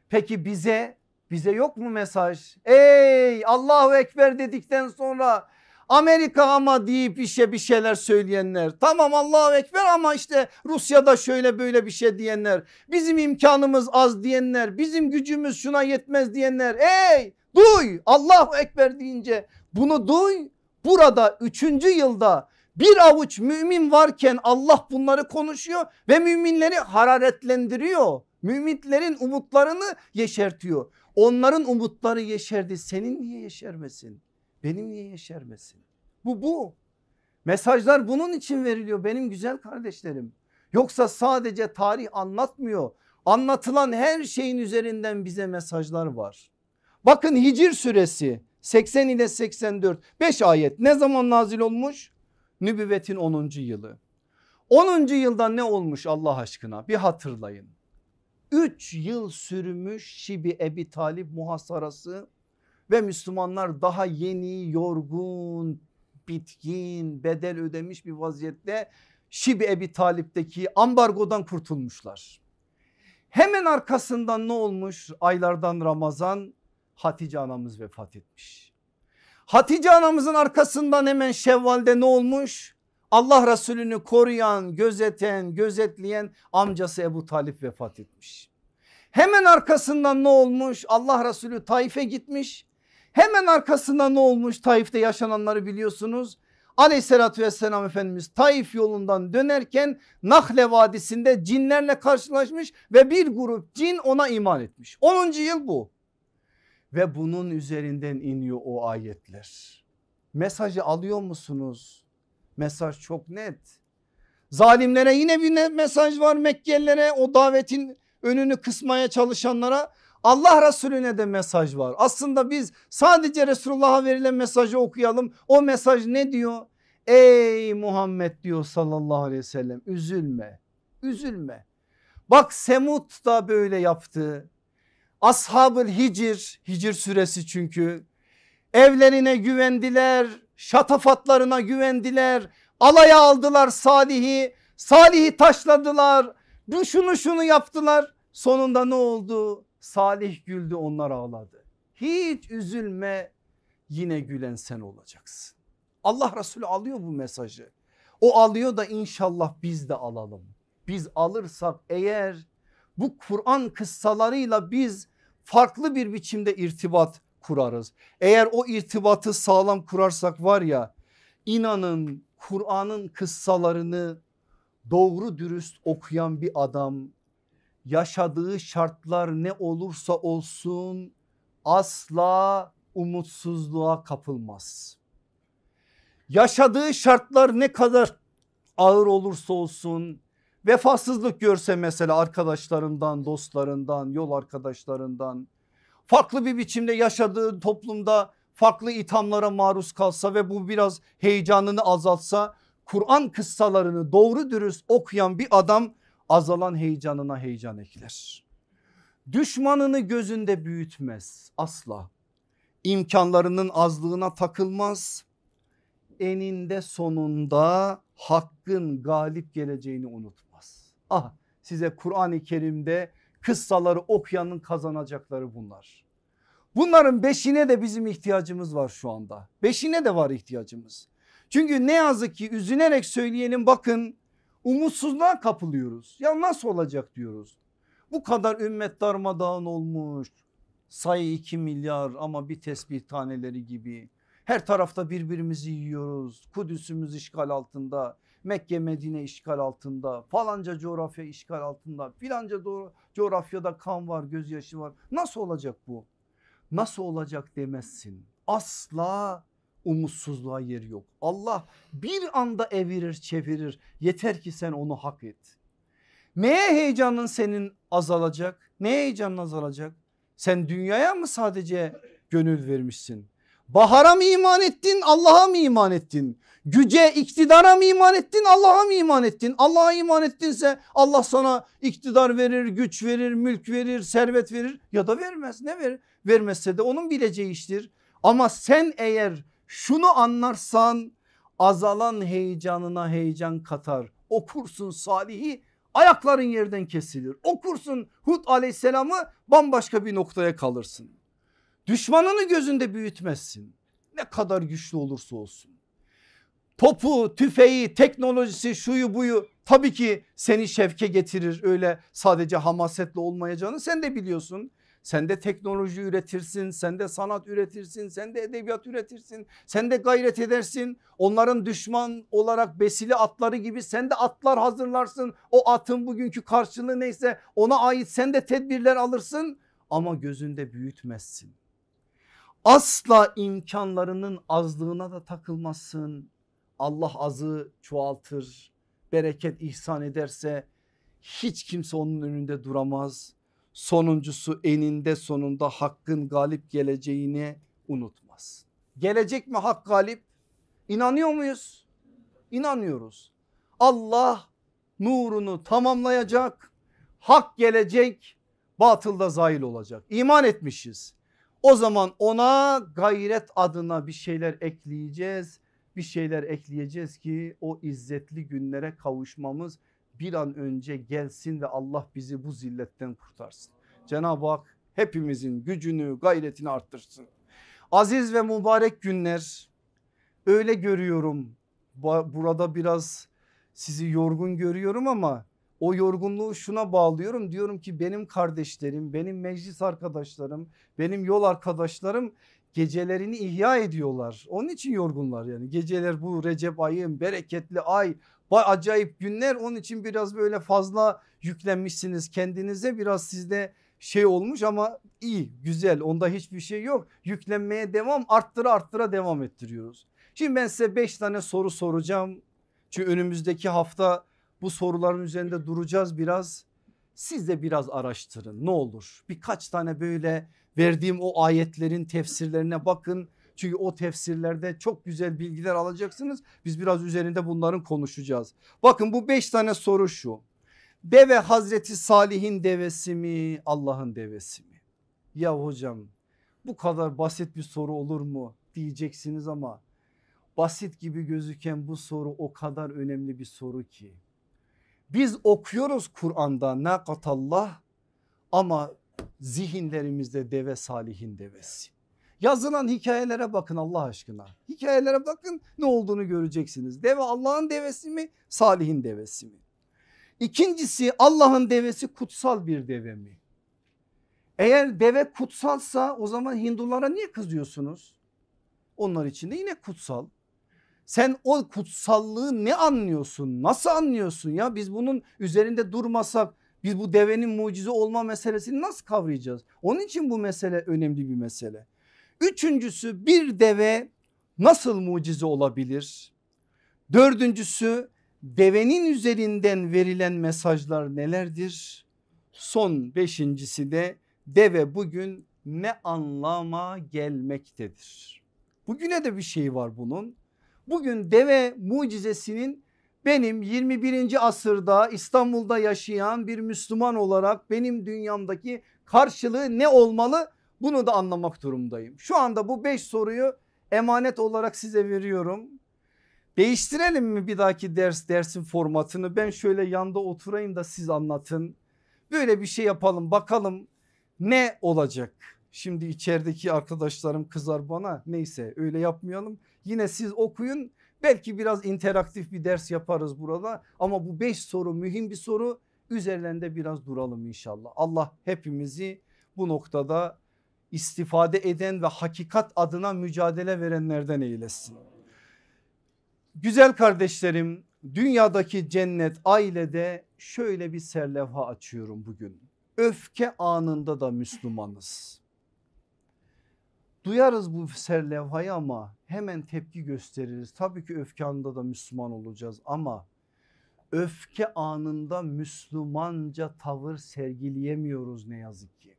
Peki bize bize yok mu mesaj? Ey Allahu Ekber dedikten sonra Amerika ama deyip işe bir şeyler söyleyenler. Tamam Allahu Ekber ama işte Rusya'da şöyle böyle bir şey diyenler. Bizim imkanımız az diyenler. Bizim gücümüz şuna yetmez diyenler. Ey duy Allahu Ekber deyince bunu duy. Burada üçüncü yılda bir avuç mümin varken Allah bunları konuşuyor ve müminleri hararetlendiriyor. Müminlerin umutlarını yeşertiyor. Onların umutları yeşerdi senin niye yeşermesin? Benim niye yeşermesin? Bu bu. Mesajlar bunun için veriliyor benim güzel kardeşlerim. Yoksa sadece tarih anlatmıyor. Anlatılan her şeyin üzerinden bize mesajlar var. Bakın Hicr suresi 80 ile 84 5 ayet ne zaman nazil olmuş? Nübüvvetin 10. yılı. 10. yılda ne olmuş Allah aşkına bir hatırlayın. 3 yıl sürmüş Şibi Ebi Talip muhasarası ve Müslümanlar daha yeni yorgun bitkin bedel ödemiş bir vaziyette Şibi Ebi Talip'teki ambargodan kurtulmuşlar. Hemen arkasından ne olmuş aylardan Ramazan Hatice anamız vefat etmiş. Hatice anamızın arkasından hemen Şevval'de ne olmuş? Allah Resulünü koruyan, gözeten, gözetleyen amcası Ebu Talip vefat etmiş. Hemen arkasından ne olmuş? Allah Resulü Taif'e gitmiş. Hemen arkasında ne olmuş Taif'te yaşananları biliyorsunuz. Aleyhissalatü vesselam Efendimiz Taif yolundan dönerken Nahle Vadisi'nde cinlerle karşılaşmış ve bir grup cin ona iman etmiş. 10. yıl bu ve bunun üzerinden iniyor o ayetler. Mesajı alıyor musunuz? Mesaj çok net. Zalimlere yine bir mesaj var Mekkelilere o davetin önünü kısmaya çalışanlara Allah Resulüne de mesaj var. Aslında biz sadece Resulullah'a verilen mesajı okuyalım. O mesaj ne diyor? Ey Muhammed diyor sallallahu aleyhi ve sellem üzülme, üzülme. Bak Semut da böyle yaptı. Ashab-ı Hicr, Hicr suresi çünkü evlerine güvendiler, şatafatlarına güvendiler, alaya aldılar Salih'i, Salih'i taşladılar, şunu şunu yaptılar. Sonunda ne oldu? Salih güldü onlar ağladı. Hiç üzülme yine gülen sen olacaksın. Allah Resulü alıyor bu mesajı. O alıyor da inşallah biz de alalım. Biz alırsak eğer bu Kur'an kıssalarıyla biz farklı bir biçimde irtibat kurarız. Eğer o irtibatı sağlam kurarsak var ya inanın Kur'an'ın kıssalarını doğru dürüst okuyan bir adam yaşadığı şartlar ne olursa olsun asla umutsuzluğa kapılmaz. Yaşadığı şartlar ne kadar ağır olursa olsun vefasızlık görse mesela arkadaşlarından dostlarından yol arkadaşlarından farklı bir biçimde yaşadığı toplumda farklı ithamlara maruz kalsa ve bu biraz heyecanını azaltsa Kur'an kıssalarını doğru dürüst okuyan bir adam azalan heyecanına heyecan ekler. Düşmanını gözünde büyütmez asla. İmkanlarının azlığına takılmaz. Eninde sonunda hakkın galip geleceğini unutmaz. Ah size Kur'an-ı Kerim'de kıssaları okuyanın kazanacakları bunlar. Bunların beşine de bizim ihtiyacımız var şu anda. Beşine de var ihtiyacımız. Çünkü ne yazık ki üzülerek söyleyelim bakın umutsuzluğa kapılıyoruz. Ya nasıl olacak diyoruz. Bu kadar ümmet darmadağın olmuş. Sayı 2 milyar ama bir tesbih taneleri gibi. Her tarafta birbirimizi yiyoruz. Kudüs'ümüz işgal altında. Mekke Medine işgal altında. Falanca coğrafya işgal altında. Filanca coğrafyada kan var gözyaşı var. Nasıl olacak bu? Nasıl olacak demezsin. Asla umutsuzluğa yer yok. Allah bir anda evirir çevirir yeter ki sen onu hak et. Neye heyecanın senin azalacak? Neye heyecanın azalacak? Sen dünyaya mı sadece gönül vermişsin? Bahara mı iman ettin Allah'a mı iman ettin? Güce iktidara mı iman ettin Allah'a mı iman ettin? Allah'a iman ettinse Allah sana iktidar verir, güç verir, mülk verir, servet verir ya da vermez. Ne verir? Vermezse de onun bileceği iştir. Ama sen eğer şunu anlarsan azalan heyecanına heyecan katar. Okursun Salih'i ayakların yerden kesilir. Okursun Hud aleyhisselamı bambaşka bir noktaya kalırsın. Düşmanını gözünde büyütmezsin. Ne kadar güçlü olursa olsun. Topu, tüfeği, teknolojisi, şuyu buyu tabii ki seni şevke getirir. Öyle sadece hamasetle olmayacağını sen de biliyorsun. Sen de teknoloji üretirsin, sen de sanat üretirsin, sen de edebiyat üretirsin, sen de gayret edersin. Onların düşman olarak besili atları gibi sen de atlar hazırlarsın. O atın bugünkü karşılığı neyse ona ait sen de tedbirler alırsın ama gözünde büyütmezsin. Asla imkanlarının azlığına da takılmazsın. Allah azı çoğaltır, bereket ihsan ederse hiç kimse onun önünde duramaz sonuncusu eninde sonunda hakkın galip geleceğini unutmaz. Gelecek mi hak galip? İnanıyor muyuz? İnanıyoruz. Allah nurunu tamamlayacak. Hak gelecek. Batılda zahil olacak. İman etmişiz. O zaman ona gayret adına bir şeyler ekleyeceğiz. Bir şeyler ekleyeceğiz ki o izzetli günlere kavuşmamız bir an önce gelsin ve Allah bizi bu zilletten kurtarsın. Cenab-ı Hak hepimizin gücünü gayretini arttırsın. Aziz ve mübarek günler öyle görüyorum burada biraz sizi yorgun görüyorum ama o yorgunluğu şuna bağlıyorum diyorum ki benim kardeşlerim benim meclis arkadaşlarım benim yol arkadaşlarım gecelerini ihya ediyorlar. Onun için yorgunlar yani geceler bu Recep ayı bereketli ay acayip günler. Onun için biraz böyle fazla yüklenmişsiniz kendinize. Biraz sizde şey olmuş ama iyi güzel. Onda hiçbir şey yok. Yüklenmeye devam arttıra arttıra devam ettiriyoruz. Şimdi ben size 5 tane soru soracağım. Çünkü önümüzdeki hafta bu soruların üzerinde duracağız biraz. Siz de biraz araştırın ne olur. Birkaç tane böyle verdiğim o ayetlerin tefsirlerine bakın çünkü o tefsirlerde çok güzel bilgiler alacaksınız. Biz biraz üzerinde bunların konuşacağız. Bakın bu beş tane soru şu. Deve Hazreti Salih'in devesi mi Allah'ın devesi mi? Ya hocam bu kadar basit bir soru olur mu diyeceksiniz ama basit gibi gözüken bu soru o kadar önemli bir soru ki. Biz okuyoruz Kur'an'da ne katallah ama zihinlerimizde deve Salih'in devesi. Yazılan hikayelere bakın Allah aşkına. Hikayelere bakın ne olduğunu göreceksiniz. Deve Allah'ın devesi mi Salih'in devesi mi? İkincisi Allah'ın devesi kutsal bir deve mi? Eğer deve kutsalsa o zaman Hindulara niye kızıyorsunuz? Onlar için de yine kutsal. Sen o kutsallığı ne anlıyorsun? Nasıl anlıyorsun ya? Biz bunun üzerinde durmasak biz bu devenin mucize olma meselesini nasıl kavrayacağız? Onun için bu mesele önemli bir mesele. Üçüncüsü bir deve nasıl mucize olabilir? Dördüncüsü devenin üzerinden verilen mesajlar nelerdir? Son beşincisi de deve bugün ne anlama gelmektedir. Bugüne de bir şey var bunun. Bugün deve mucizesinin benim 21. asırda İstanbul'da yaşayan bir Müslüman olarak benim dünyamdaki karşılığı ne olmalı? Bunu da anlamak durumdayım. Şu anda bu 5 soruyu emanet olarak size veriyorum. Değiştirelim mi bir dahaki ders dersin formatını? Ben şöyle yanda oturayım da siz anlatın. Böyle bir şey yapalım bakalım ne olacak? Şimdi içerideki arkadaşlarım kızar bana neyse öyle yapmayalım. Yine siz okuyun belki biraz interaktif bir ders yaparız burada ama bu beş soru mühim bir soru üzerlerinde biraz duralım inşallah. Allah hepimizi bu noktada istifade eden ve hakikat adına mücadele verenlerden eylesin. Güzel kardeşlerim dünyadaki cennet ailede şöyle bir serlevha açıyorum bugün. Öfke anında da Müslümanız. Duyarız bu serlevhayı ama hemen tepki gösteririz. Tabii ki öfke anında da Müslüman olacağız ama öfke anında Müslümanca tavır sergileyemiyoruz ne yazık ki.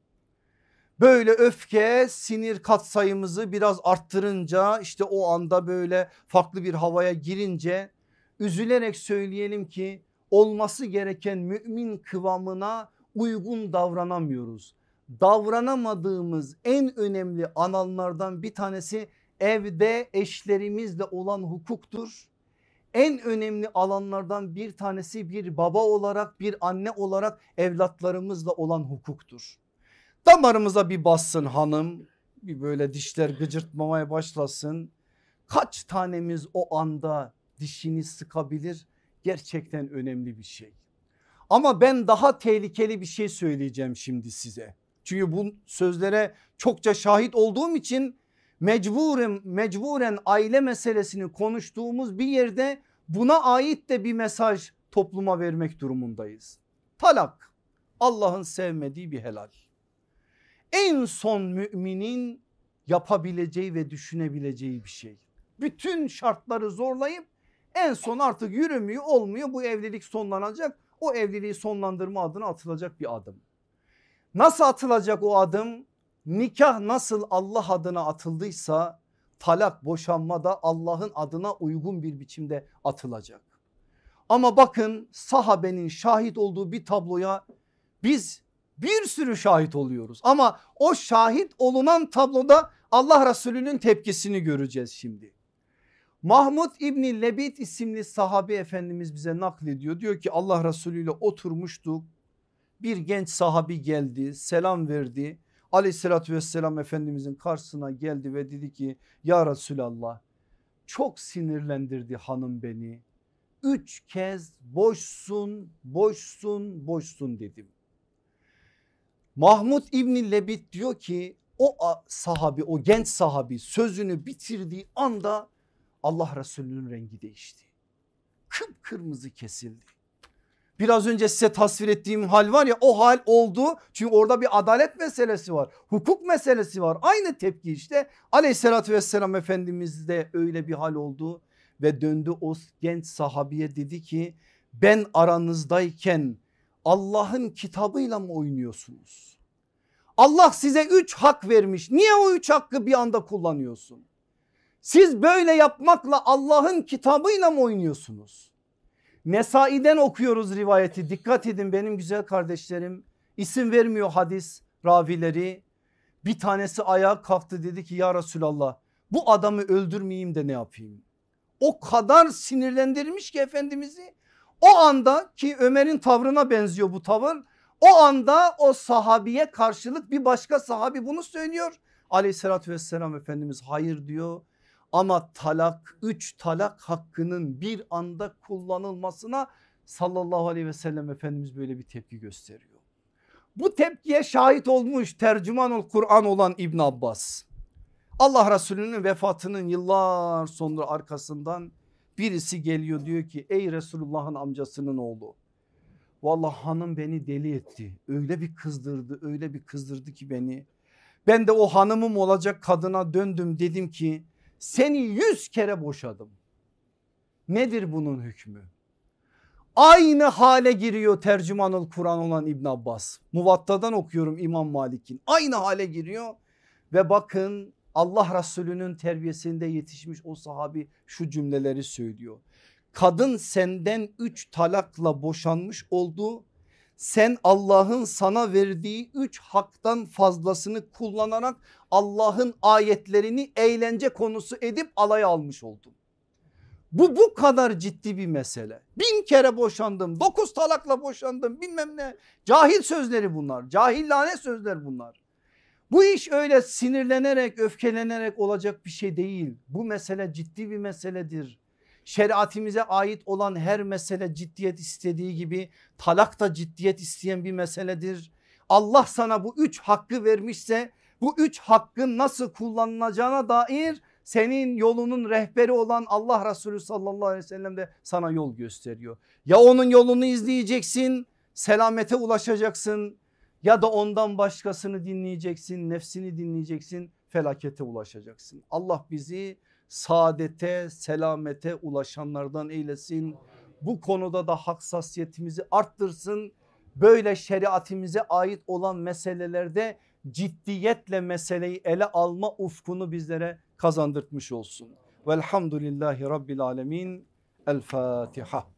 Böyle öfke sinir katsayımızı biraz arttırınca işte o anda böyle farklı bir havaya girince üzülerek söyleyelim ki olması gereken mümin kıvamına uygun davranamıyoruz. Davranamadığımız en önemli alanlardan bir tanesi evde eşlerimizle olan hukuktur. En önemli alanlardan bir tanesi bir baba olarak bir anne olarak evlatlarımızla olan hukuktur. Damarımıza bir bassın hanım bir böyle dişler gıcırtmamaya başlasın. Kaç tanemiz o anda dişini sıkabilir gerçekten önemli bir şey. Ama ben daha tehlikeli bir şey söyleyeceğim şimdi size. Çünkü bu sözlere çokça şahit olduğum için mecburen mecburen aile meselesini konuştuğumuz bir yerde buna ait de bir mesaj topluma vermek durumundayız. Talak Allah'ın sevmediği bir helal. En son müminin yapabileceği ve düşünebileceği bir şey. Bütün şartları zorlayıp en son artık yürümüyor olmuyor bu evlilik sonlanacak. O evliliği sonlandırma adına atılacak bir adım. Nasıl atılacak o adım? Nikah nasıl Allah adına atıldıysa talak boşanma da Allah'ın adına uygun bir biçimde atılacak. Ama bakın sahabenin şahit olduğu bir tabloya biz bir sürü şahit oluyoruz. Ama o şahit olunan tabloda Allah Resulü'nün tepkisini göreceğiz şimdi. Mahmud İbni Lebit isimli sahabe efendimiz bize naklediyor. Diyor ki Allah Resulü ile oturmuştuk. Bir genç sahabi geldi selam verdi. Aleyhissalatü vesselam efendimizin karşısına geldi ve dedi ki ya Resulallah çok sinirlendirdi hanım beni. Üç kez boşsun boşsun boşsun dedim. Mahmud İbni Lebit diyor ki o sahabi o genç sahabi sözünü bitirdiği anda Allah Resulü'nün rengi değişti. Kıpkırmızı kesildi. Biraz önce size tasvir ettiğim hal var ya o hal oldu. Çünkü orada bir adalet meselesi var. Hukuk meselesi var. Aynı tepki işte. Aleyhissalatü vesselam Efendimiz de öyle bir hal oldu. Ve döndü o genç sahabiye dedi ki ben aranızdayken Allah'ın kitabıyla mı oynuyorsunuz? Allah size üç hak vermiş. Niye o üç hakkı bir anda kullanıyorsun? Siz böyle yapmakla Allah'ın kitabıyla mı oynuyorsunuz? Nesai'den okuyoruz rivayeti dikkat edin benim güzel kardeşlerim. İsim vermiyor hadis ravileri. Bir tanesi ayağa kalktı dedi ki ya Resulallah bu adamı öldürmeyeyim de ne yapayım? O kadar sinirlendirmiş ki Efendimiz'i o anda ki Ömer'in tavrına benziyor bu tavır. O anda o sahabiye karşılık bir başka sahabi bunu söylüyor. Aleyhissalatü vesselam Efendimiz hayır diyor ama talak üç talak hakkının bir anda kullanılmasına sallallahu aleyhi ve sellem Efendimiz böyle bir tepki gösteriyor. Bu tepkiye şahit olmuş tercümanul Kur'an olan İbn Abbas. Allah Resulü'nün vefatının yıllar sonra arkasından birisi geliyor diyor ki ey Resulullah'ın amcasının oğlu. Vallahi hanım beni deli etti. Öyle bir kızdırdı öyle bir kızdırdı ki beni. Ben de o hanımım olacak kadına döndüm dedim ki seni yüz kere boşadım. Nedir bunun hükmü? Aynı hale giriyor tercümanul Kur'an olan İbn Abbas. Muvattadan okuyorum İmam Malik'in. Aynı hale giriyor ve bakın Allah Resulü'nün terbiyesinde yetişmiş o sahabi şu cümleleri söylüyor. Kadın senden üç talakla boşanmış oldu. Sen Allah'ın sana verdiği üç haktan fazlasını kullanarak Allah'ın ayetlerini eğlence konusu edip alay almış oldun. Bu bu kadar ciddi bir mesele. Bin kere boşandım, dokuz talakla boşandım bilmem ne. Cahil sözleri bunlar, cahillane sözler bunlar. Bu iş öyle sinirlenerek, öfkelenerek olacak bir şey değil. Bu mesele ciddi bir meseledir. Şeriatimize ait olan her mesele ciddiyet istediği gibi talak da ciddiyet isteyen bir meseledir. Allah sana bu üç hakkı vermişse bu üç hakkın nasıl kullanılacağına dair senin yolunun rehberi olan Allah Resulü sallallahu aleyhi ve sellem de sana yol gösteriyor. Ya onun yolunu izleyeceksin selamete ulaşacaksın ya da ondan başkasını dinleyeceksin nefsini dinleyeceksin felakete ulaşacaksın. Allah bizi saadete selamete ulaşanlardan eylesin. Bu konuda da hassasiyetimizi arttırsın. Böyle şeriatimize ait olan meselelerde ciddiyetle meseleyi ele alma ufkunu bizlere kazandırtmış olsun. Velhamdülillahi Rabbil Alemin. El Fatiha.